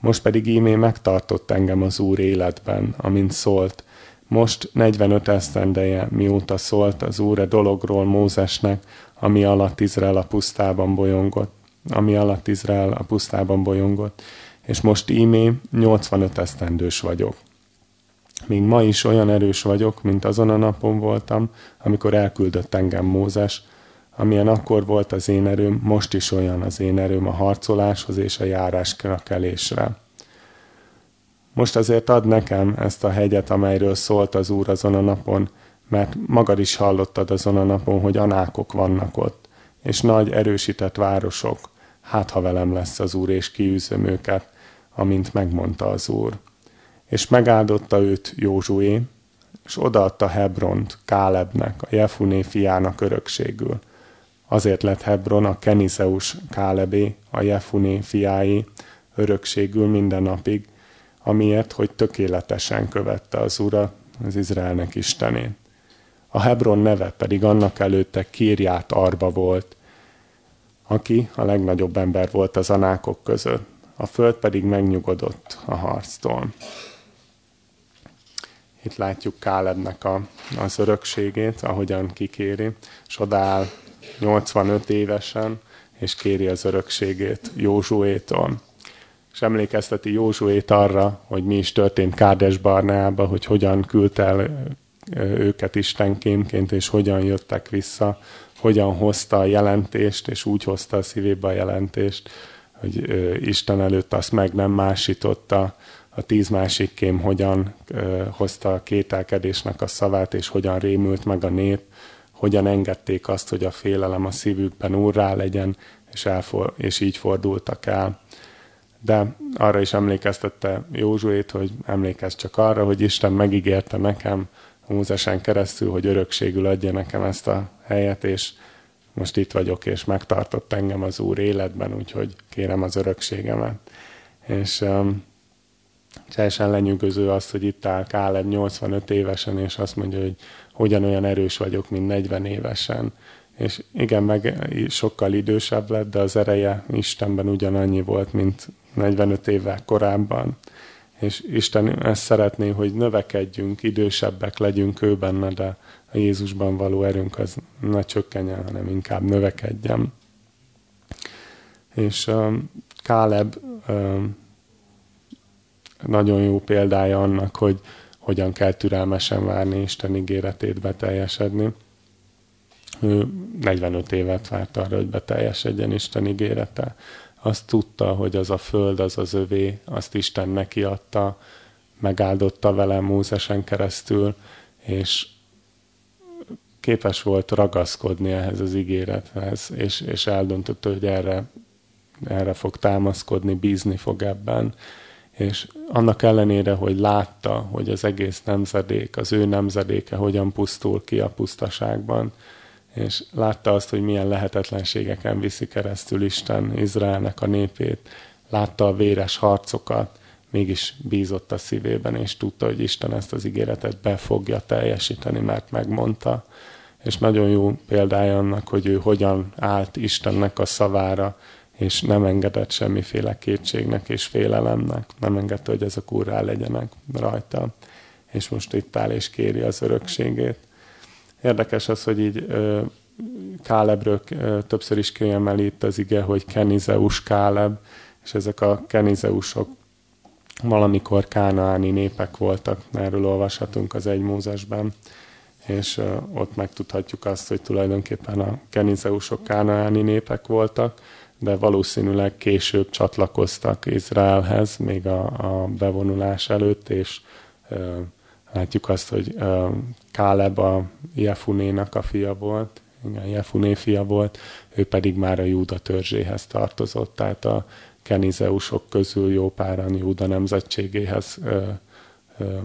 Most pedig ímé megtartott engem az Úr életben, amint szólt, most 45 esztendeje, mióta szólt az Úr a dologról Mózesnek, ami alatt Izrael a pusztában bolyongott, ami alatt Izrael a pusztában bolyongott, és most ímé 85 esztendős vagyok. Még ma is olyan erős vagyok, mint azon a napon voltam, amikor elküldött engem Mózes, amilyen akkor volt az én erőm, most is olyan az én erőm a harcoláshoz és a járásra kelésre. Most azért ad nekem ezt a hegyet, amelyről szólt az Úr azon a napon, mert magad is hallottad azon a napon, hogy anákok vannak ott, és nagy erősített városok. Hát, ha velem lesz az Úr, és kiűzöm őket, amint megmondta az Úr. És megáldotta őt Józsué, és odaadta Hebront Kálebnek, a Jefuné fiának örökségül. Azért lett Hebron a Kenizeus Kálebé, a Jefuné fiái örökségül minden napig, amiért, hogy tökéletesen követte az Ura, az Izraelnek Istenét. A Hebron neve pedig annak előtte Kírját Arba volt, aki a legnagyobb ember volt az anákok között. A föld pedig megnyugodott a harctól. Itt látjuk Kálebnek a, az örökségét, ahogyan kikéri, és odáll 85 évesen, és kéri az örökségét Józsuétól és emlékezteti Józsuét arra, hogy mi is történt Kádes Barnába, hogy hogyan küldte el őket Istenkémként, és hogyan jöttek vissza, hogyan hozta a jelentést, és úgy hozta a szívébe a jelentést, hogy Isten előtt azt meg nem másította, a tíz másik kém hogyan hozta a kételkedésnek a szavát, és hogyan rémült meg a nép, hogyan engedték azt, hogy a félelem a szívükben úrrá legyen, és, elfor- és így fordultak el de arra is emlékeztette Józsuét, hogy emlékezz csak arra, hogy Isten megígérte nekem Mózesen keresztül, hogy örökségül adja nekem ezt a helyet, és most itt vagyok, és megtartott engem az Úr életben, úgyhogy kérem az örökségemet. És um, teljesen lenyűgöző az, hogy itt áll Káleb 85 évesen, és azt mondja, hogy hogyan olyan erős vagyok, mint 40 évesen. És igen, meg sokkal idősebb lett, de az ereje Istenben ugyanannyi volt, mint 45 évvel korábban. És Isten ezt szeretné, hogy növekedjünk, idősebbek legyünk ő benne, de a Jézusban való erőnk az ne csökkenjen, hanem inkább növekedjen. És um, Káleb um, nagyon jó példája annak, hogy hogyan kell türelmesen várni Isten ígéretét beteljesedni. ő 45 évet várt arra, hogy beteljesedjen Isten ígérete. Azt tudta, hogy az a föld, az az övé, azt Isten neki adta, megáldotta vele Mózesen keresztül, és képes volt ragaszkodni ehhez az ígérethez, és, és eldöntötte, hogy erre, erre fog támaszkodni, bízni fog ebben. És annak ellenére, hogy látta, hogy az egész nemzedék, az ő nemzedéke hogyan pusztul ki a pusztaságban, és látta azt, hogy milyen lehetetlenségeken viszi keresztül Isten Izraelnek a népét, látta a véres harcokat, mégis bízott a szívében, és tudta, hogy Isten ezt az ígéretet be fogja teljesíteni, mert megmondta. És nagyon jó példája annak, hogy ő hogyan állt Istennek a szavára, és nem engedett semmiféle kétségnek és félelemnek. Nem engedte, hogy ezek úrrá legyenek rajta. És most itt áll és kéri az örökségét. Érdekes az, hogy így Kálebről többször is kiemeli itt az ige, hogy Kenizeus Káleb, és ezek a Kenizeusok valamikor kánaáni népek voltak, erről olvashatunk az egy Mózesben, és ott megtudhatjuk azt, hogy tulajdonképpen a kenizeusok kánaáni népek voltak, de valószínűleg később csatlakoztak Izraelhez, még a, a bevonulás előtt, és látjuk azt, hogy Káleb a Jefunénak a fia volt, igen, Jefuné fia volt, ő pedig már a Júda törzséhez tartozott, tehát a kenizeusok közül jó páran Júda nemzetségéhez ö, ö,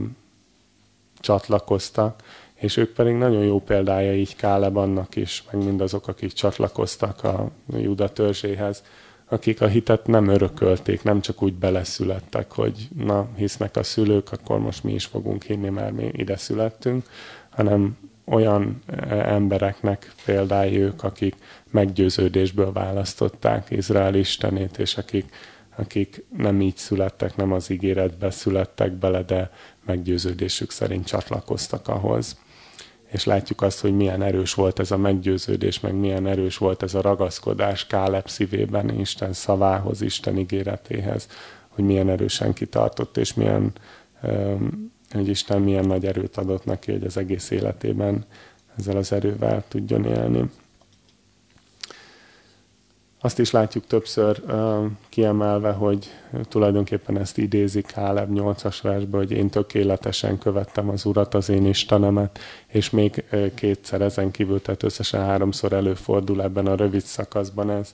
csatlakoztak, és ők pedig nagyon jó példája így Káleb annak is, meg mindazok, akik csatlakoztak a Júda törzséhez, akik a hitet nem örökölték, nem csak úgy beleszülettek, hogy na, hisznek a szülők, akkor most mi is fogunk hinni, mert mi ide születtünk, hanem olyan embereknek példái ők, akik meggyőződésből választották Izrael Istenét, és akik, akik nem így születtek, nem az ígéretbe születtek bele, de meggyőződésük szerint csatlakoztak ahhoz. És látjuk azt, hogy milyen erős volt ez a meggyőződés, meg milyen erős volt ez a ragaszkodás Káleb szívében, Isten szavához, Isten ígéretéhez, hogy milyen erősen kitartott, és milyen hogy Isten milyen nagy erőt adott neki, hogy az egész életében ezzel az erővel tudjon élni. Azt is látjuk többször kiemelve, hogy tulajdonképpen ezt idézik Káleb 8-as versbe, hogy én tökéletesen követtem az Urat, az én Istenemet, és még kétszer ezen kívül, tehát összesen háromszor előfordul ebben a rövid szakaszban ez.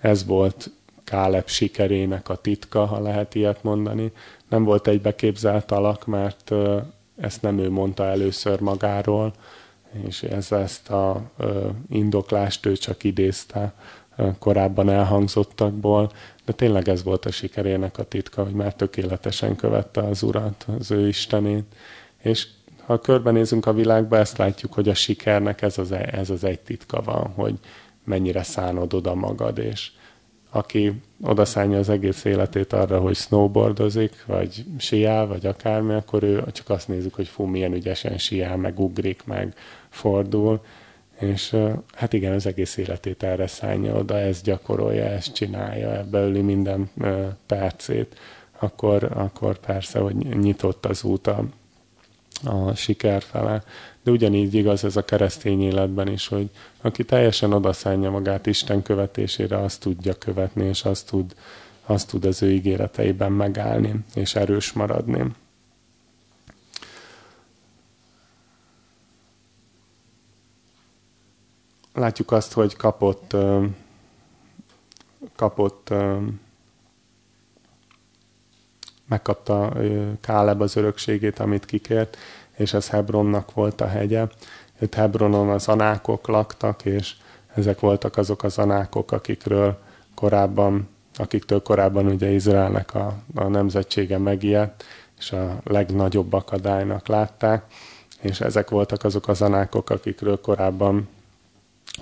Ez volt Káleb sikerének a titka, ha lehet ilyet mondani. Nem volt egy beképzelt alak, mert ezt nem ő mondta először magáról, és ez ezt a indoklást ő csak idézte korábban elhangzottakból, de tényleg ez volt a sikerének a titka, hogy már tökéletesen követte az Urat, az ő Istenét. És ha körbenézünk a világba, ezt látjuk, hogy a sikernek ez az, ez az egy titka van, hogy mennyire szánod oda magad, és aki odaszánja az egész életét arra, hogy snowboardozik, vagy siál, vagy akármi, akkor ő csak azt nézzük, hogy fú, milyen ügyesen siál, meg ugrik, meg fordul, és hát igen, az egész életét erre szállja oda, ezt gyakorolja, ezt csinálja, ebbe öli minden percét, akkor, akkor persze, hogy nyitott az út a, a siker fele. De ugyanígy igaz ez a keresztény életben is, hogy aki teljesen odaszánja magát Isten követésére, azt tudja követni, és azt tud, azt tud az ő ígéreteiben megállni, és erős maradni. Látjuk azt, hogy kapott, kapott megkapta Káleb az örökségét, amit kikért, és ez Hebronnak volt a hegye. Itt Hebronon az anákok laktak, és ezek voltak azok az anákok, akikről korábban, akiktől korábban ugye Izraelnek a, a nemzetsége megijedt, és a legnagyobb akadálynak látták, és ezek voltak azok az anákok, akikről korábban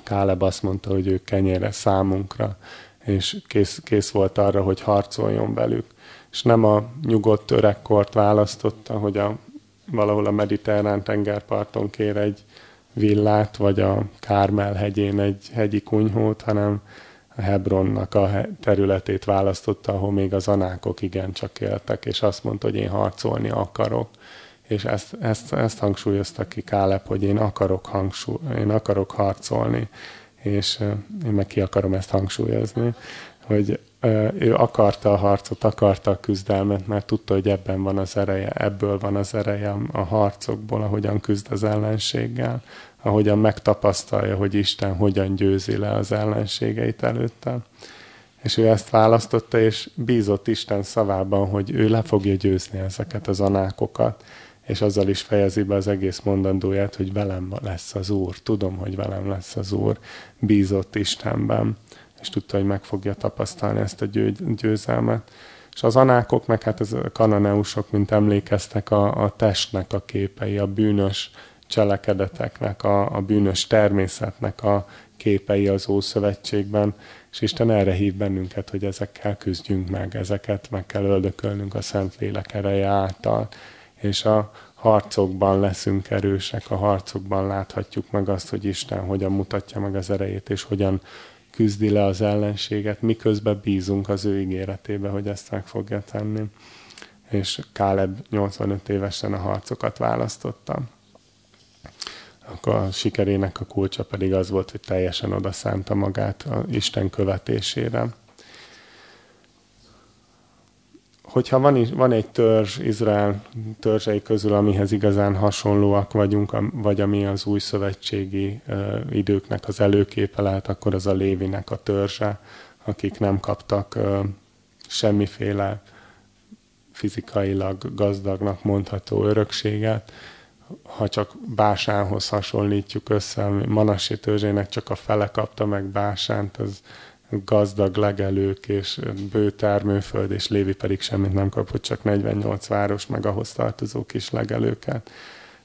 Káleb azt mondta, hogy ő kenyére számunkra, és kész, kész volt arra, hogy harcoljon velük. És nem a nyugodt öregkort választotta, hogy a, valahol a mediterrán tengerparton kér egy villát, vagy a Kármel hegyén egy hegyi kunyhót, hanem a Hebronnak a területét választotta, ahol még az anákok igencsak éltek, és azt mondta, hogy én harcolni akarok. És ezt, ezt, ezt hangsúlyozta ki Kálep, hogy én akarok, hangsúly, én akarok harcolni, és én meg ki akarom ezt hangsúlyozni, hogy ő akarta a harcot, akarta a küzdelmet, mert tudta, hogy ebben van az ereje, ebből van az ereje a harcokból, ahogyan küzd az ellenséggel, ahogyan megtapasztalja, hogy Isten hogyan győzi le az ellenségeit előtte. És ő ezt választotta, és bízott Isten szavában, hogy ő le fogja győzni ezeket az anákokat, és azzal is fejezi be az egész mondandóját, hogy velem lesz az Úr, tudom, hogy velem lesz az Úr, bízott Istenben. És tudta, hogy meg fogja tapasztalni ezt a győzelmet. És az anákok, meg hát ez a kananeusok, mint emlékeztek, a, a testnek a képei, a bűnös cselekedeteknek, a, a bűnös természetnek a képei az Ószövetségben, és Isten erre hív bennünket, hogy ezekkel küzdjünk meg, ezeket meg kell öldökölnünk a Szent Lélek ereje által, és a harcokban leszünk erősek, a harcokban láthatjuk meg azt, hogy Isten hogyan mutatja meg az erejét, és hogyan küzdi le az ellenséget, miközben bízunk az ő ígéretébe, hogy ezt meg fogja tenni. És Káleb 85 évesen a harcokat választotta. Akkor a sikerének a kulcsa pedig az volt, hogy teljesen odaszánta magát a Isten követésére hogyha van, van egy törzs Izrael törzsei közül, amihez igazán hasonlóak vagyunk, vagy ami az új szövetségi időknek az előképe lehet, akkor az a Lévinek a törzse, akik nem kaptak semmiféle fizikailag gazdagnak mondható örökséget. Ha csak Básánhoz hasonlítjuk össze, Manassi törzsének csak a fele kapta meg Básánt, az gazdag legelők és bő termőföld, és Lévi pedig semmit nem kapott, csak 48 város, meg ahhoz tartozó kis legelőket.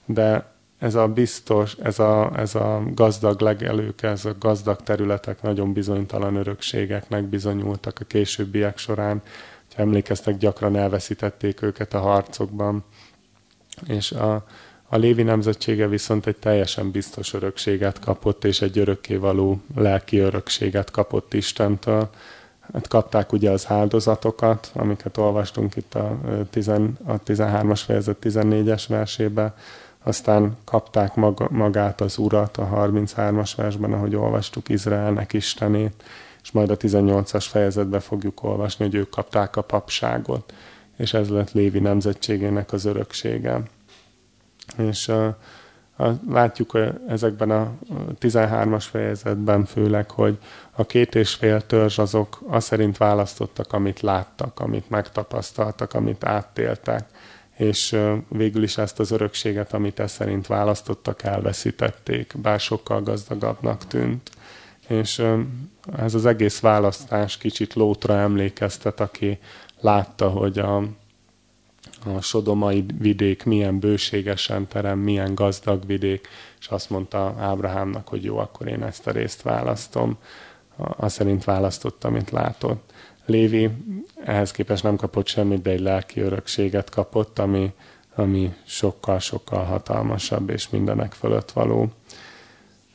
De ez a biztos, ez a, ez a gazdag legelők, ez a gazdag területek nagyon bizonytalan örökségeknek bizonyultak a későbbiek során. Ha emlékeztek, gyakran elveszítették őket a harcokban. És a, a Lévi nemzetsége viszont egy teljesen biztos örökséget kapott, és egy örökkévaló lelki örökséget kapott Istentől. Hát kapták ugye az áldozatokat, amiket olvastunk itt a, a 13-as fejezet 14-es versébe, aztán kapták magát az Urat a 33-as versben, ahogy olvastuk Izraelnek Istenét, és majd a 18-as fejezetben fogjuk olvasni, hogy ők kapták a papságot, és ez lett Lévi nemzetségének az öröksége. És a, látjuk ezekben a 13-as fejezetben főleg, hogy a két és fél törzs azok azt szerint választottak, amit láttak, amit megtapasztaltak, amit áttéltek, és végül is ezt az örökséget, amit ez szerint választottak, elveszítették, bár sokkal gazdagabbnak tűnt. És ez az egész választás kicsit Lótra emlékeztet, aki látta, hogy a, a sodomai vidék milyen bőségesen terem, milyen gazdag vidék, és azt mondta Ábrahámnak, hogy jó, akkor én ezt a részt választom. Azt szerint választott, amit látott. Lévi ehhez képest nem kapott semmit, de egy lelki örökséget kapott, ami, ami sokkal-sokkal hatalmasabb és mindenek fölött való.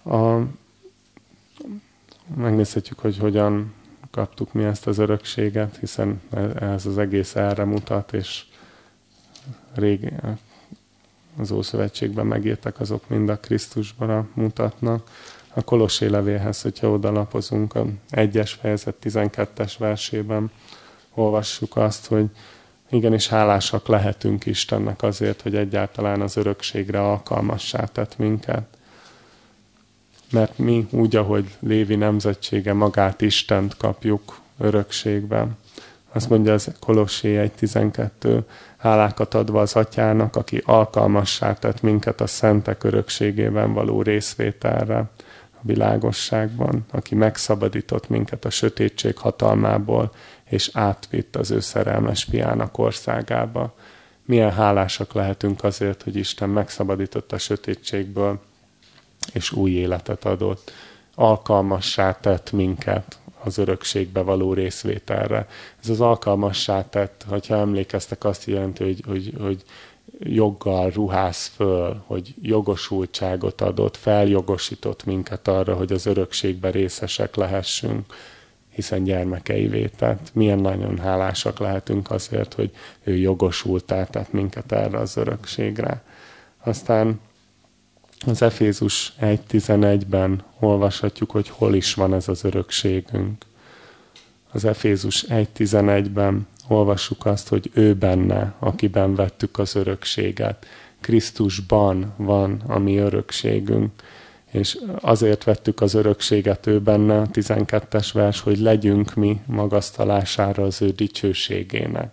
A, megnézhetjük, hogy hogyan kaptuk mi ezt az örökséget, hiszen ez az egész erre mutat, és régi, az Ószövetségben megírtak, azok mind a Krisztusban mutatnak. A Kolossé levélhez, hogyha odalapozunk, a 1-es fejezet 12-es versében olvassuk azt, hogy igenis hálásak lehetünk Istennek azért, hogy egyáltalán az örökségre alkalmassá tett minket. Mert mi úgy, ahogy Lévi nemzetsége magát Istent kapjuk örökségben. Azt mondja az Kolossé 1.12, hálákat adva az atyának, aki alkalmassá tett minket a szentek örökségében való részvételre a világosságban, aki megszabadított minket a sötétség hatalmából, és átvitt az ő szerelmes piának országába. Milyen hálásak lehetünk azért, hogy Isten megszabadított a sötétségből, és új életet adott. Alkalmassá tett minket az örökségbe való részvételre. Ez az alkalmassá tett, hogyha emlékeztek, azt jelenti, hogy, hogy, hogy joggal ruház föl, hogy jogosultságot adott, feljogosított minket arra, hogy az örökségbe részesek lehessünk. hiszen gyermekei Tehát milyen nagyon hálásak lehetünk azért, hogy ő jogosultá tett minket erre az örökségre. Aztán az Efézus 1.11-ben olvashatjuk, hogy hol is van ez az örökségünk. Az Efézus 1.11-ben olvassuk azt, hogy ő benne, akiben vettük az örökséget. Krisztusban van a mi örökségünk. És azért vettük az örökséget ő benne, a 12-es vers, hogy legyünk mi magasztalására az ő dicsőségének.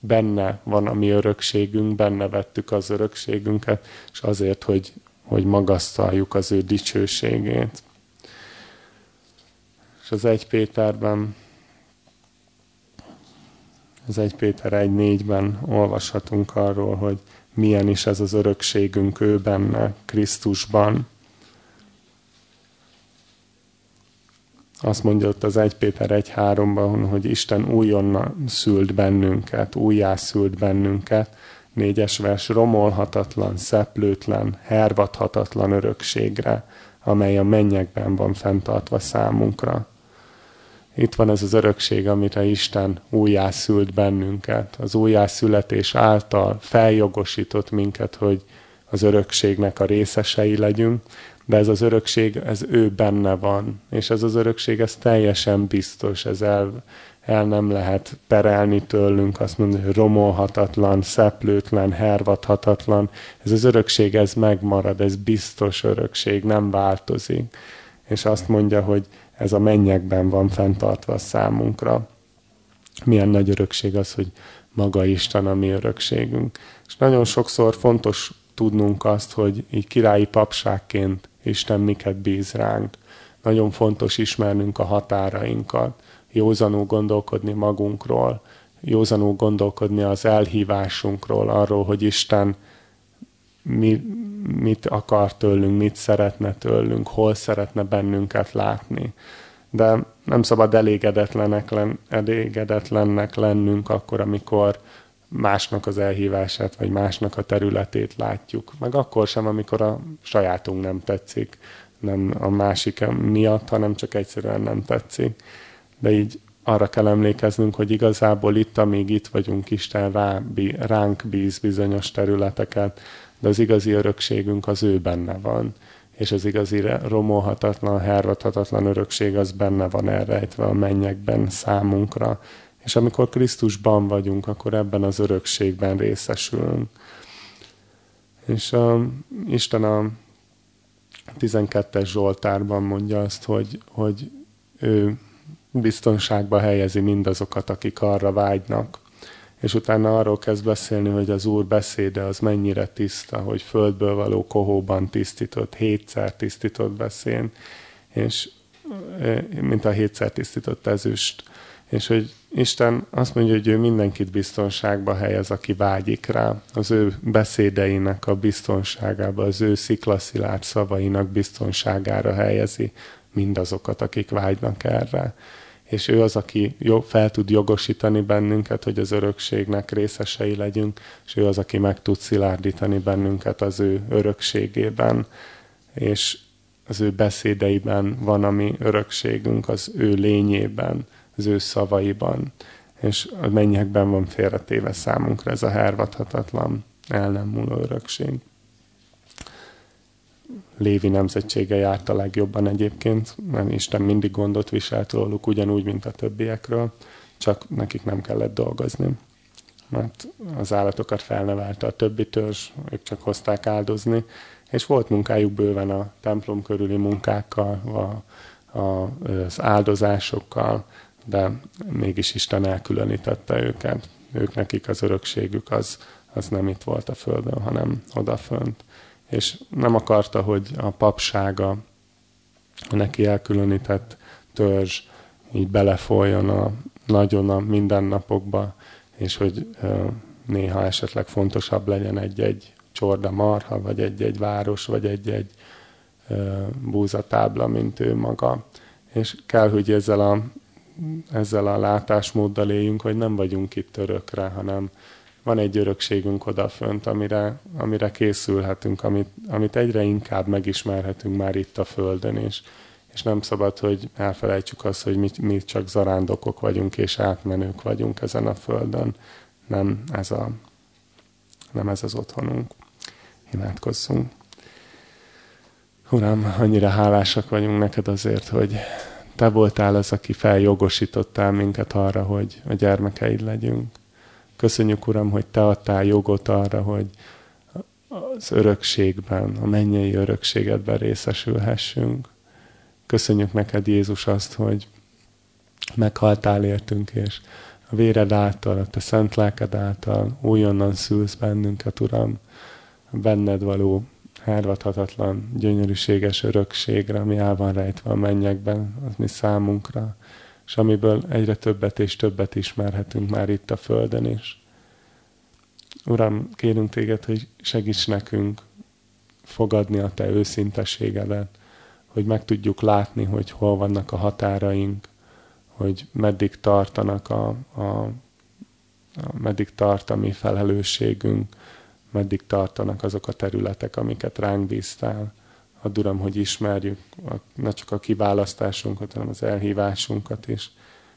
Benne van a mi örökségünk, benne vettük az örökségünket, és azért, hogy, hogy magasztaljuk az ő dicsőségét. És az 1 Péterben az 1 Péter 1.4-ben olvashatunk arról, hogy milyen is ez az örökségünk ő benne, Krisztusban. Azt mondja ott az 1 Péter 1.3-ban, hogy Isten újonnan szült bennünket, újjászült bennünket, négyes vers, romolhatatlan, szeplőtlen, hervadhatatlan örökségre, amely a mennyekben van fenntartva számunkra. Itt van ez az örökség, amire Isten újjászült bennünket. Az újjászületés által feljogosított minket, hogy az örökségnek a részesei legyünk, de ez az örökség, ez ő benne van, és ez az örökség, ez teljesen biztos, ez el, el nem lehet perelni tőlünk, azt mondja, hogy romolhatatlan, szeplőtlen, hervadhatatlan. Ez az örökség, ez megmarad, ez biztos örökség, nem változik. És azt mondja, hogy ez a mennyekben van fenntartva a számunkra. Milyen nagy örökség az, hogy maga Isten a mi örökségünk. És nagyon sokszor fontos tudnunk azt, hogy így királyi papságként Isten miket bíz ránk. Nagyon fontos ismernünk a határainkat, józanul gondolkodni magunkról, józanul gondolkodni az elhívásunkról, arról, hogy Isten mi, mit akar tőlünk, mit szeretne tőlünk, hol szeretne bennünket látni. De nem szabad elégedetlenek, len, elégedetlennek lennünk akkor, amikor másnak az elhívását, vagy másnak a területét látjuk. Meg akkor sem, amikor a sajátunk nem tetszik, nem a másik miatt, hanem csak egyszerűen nem tetszik. De így arra kell emlékeznünk, hogy igazából itt, amíg itt vagyunk, Isten rá, ránk bíz bizonyos területeket, de az igazi örökségünk az ő benne van. És az igazi romolhatatlan, hervadhatatlan örökség az benne van elrejtve a mennyekben számunkra. És amikor Krisztusban vagyunk, akkor ebben az örökségben részesülünk. És uh, Isten a 12-es Zsoltárban mondja azt, hogy, hogy ő biztonságba helyezi mindazokat, akik arra vágynak és utána arról kezd beszélni, hogy az Úr beszéde az mennyire tiszta, hogy földből való kohóban tisztított, hétszer tisztított beszén, és mint a hétszer tisztított ezüst. És hogy Isten azt mondja, hogy ő mindenkit biztonságba helyez, aki vágyik rá. Az ő beszédeinek a biztonságába, az ő sziklaszilárd szavainak biztonságára helyezi mindazokat, akik vágynak erre és ő az, aki fel tud jogosítani bennünket, hogy az örökségnek részesei legyünk, és ő az, aki meg tud szilárdítani bennünket az ő örökségében, és az ő beszédeiben van a mi örökségünk, az ő lényében, az ő szavaiban, és a mennyekben van félretéve számunkra ez a hervadhatatlan, el nem múló örökség. Lévi nemzetsége járt a legjobban egyébként, mert Isten mindig gondot viselt róluk, ugyanúgy, mint a többiekről, csak nekik nem kellett dolgozni. Mert az állatokat felnevelte a többi törzs, ők csak hozták áldozni, és volt munkájuk bőven a templom körüli munkákkal, a, a, az áldozásokkal, de mégis Isten elkülönítette őket. Ők nekik az örökségük az, az nem itt volt a földön, hanem odafönt és nem akarta, hogy a papsága, a neki elkülönített törzs így belefoljon a, nagyon a mindennapokba, és hogy néha esetleg fontosabb legyen egy-egy csorda marha, vagy egy-egy város, vagy egy-egy búzatábla, mint ő maga. És kell, hogy ezzel a, ezzel a látásmóddal éljünk, hogy nem vagyunk itt örökre, hanem van egy örökségünk odafönt, amire, amire készülhetünk, amit, amit egyre inkább megismerhetünk már itt a Földön. És és nem szabad, hogy elfelejtsük azt, hogy mi, mi csak zarándokok vagyunk, és átmenők vagyunk ezen a földön. Nem ez, a, nem ez az otthonunk. Imádkozzunk. Uram, annyira hálásak vagyunk neked azért, hogy te voltál az, aki feljogosítottál minket arra, hogy a gyermekeid legyünk. Köszönjük, Uram, hogy te adtál jogot arra, hogy az örökségben, a mennyei örökségedben részesülhessünk. Köszönjük neked, Jézus, azt, hogy meghaltál értünk, és a véred által, a te szent lelked által újonnan szülsz bennünket, Uram, benned való hervadhatatlan, gyönyörűséges örökségre, ami el van rejtve a mennyekben, az mi számunkra, és amiből egyre többet és többet ismerhetünk már itt a Földön is. Uram, kérünk téged, hogy segíts nekünk fogadni a te őszinteségedet, hogy meg tudjuk látni, hogy hol vannak a határaink, hogy meddig tartanak a, a, a meddig tart a mi felelősségünk, meddig tartanak azok a területek, amiket ránk bíztál. Add Uram, hogy ismerjük ne csak a kiválasztásunkat, hanem az elhívásunkat is.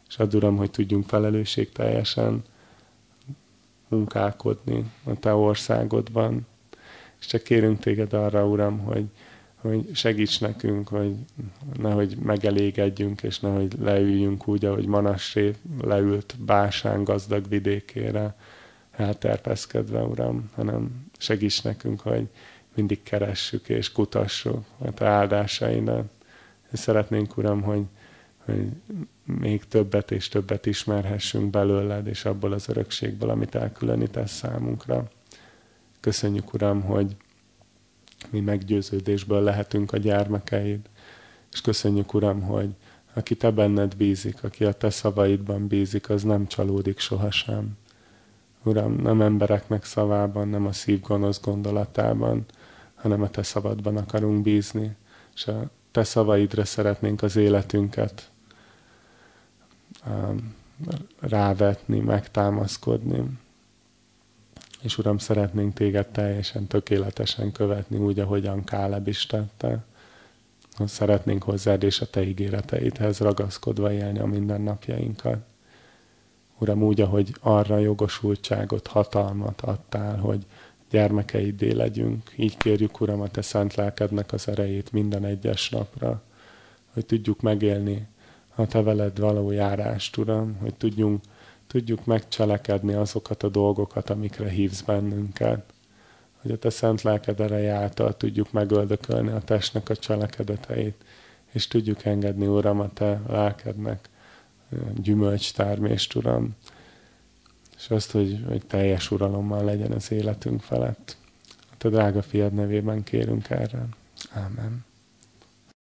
És add Uram, hogy tudjunk felelősségteljesen munkálkodni a Te országodban. És csak kérünk Téged arra, Uram, hogy, hogy segíts nekünk, hogy nehogy megelégedjünk, és nehogy leüljünk úgy, ahogy Manassé leült Básán gazdag vidékére, elterpeszkedve, Uram, hanem segíts nekünk, hogy mindig keressük és kutassuk a Te áldásaidat. Szeretnénk, Uram, hogy, hogy még többet és többet ismerhessünk belőled, és abból az örökségből, amit elkülönítesz számunkra. Köszönjük, Uram, hogy mi meggyőződésből lehetünk a gyermekeid, és köszönjük, Uram, hogy aki Te benned bízik, aki a Te szavaidban bízik, az nem csalódik sohasem. Uram, nem embereknek szavában, nem a szív gonosz gondolatában, hanem a Te szabadban akarunk bízni, és a Te szavaidra szeretnénk az életünket um, rávetni, megtámaszkodni. És Uram, szeretnénk Téged teljesen, tökéletesen követni, úgy, ahogyan Káleb is tette. Szeretnénk hozzád és a Te ígéreteidhez ragaszkodva élni a mindennapjainkat. Uram, úgy, ahogy arra jogosultságot, hatalmat adtál, hogy gyermekeidé legyünk. Így kérjük, Uram, a Te szent lelkednek az erejét minden egyes napra, hogy tudjuk megélni a Te veled való járást, Uram, hogy tudjunk, tudjuk megcselekedni azokat a dolgokat, amikre hívsz bennünket. Hogy a Te szent lelked ereje által tudjuk megöldökölni a testnek a cselekedeteit, és tudjuk engedni, Uram, a Te lelkednek gyümölcstármést, Uram, és azt, hogy, hogy teljes uralommal legyen az életünk felett. A te drága fiad nevében kérünk erre. Amen.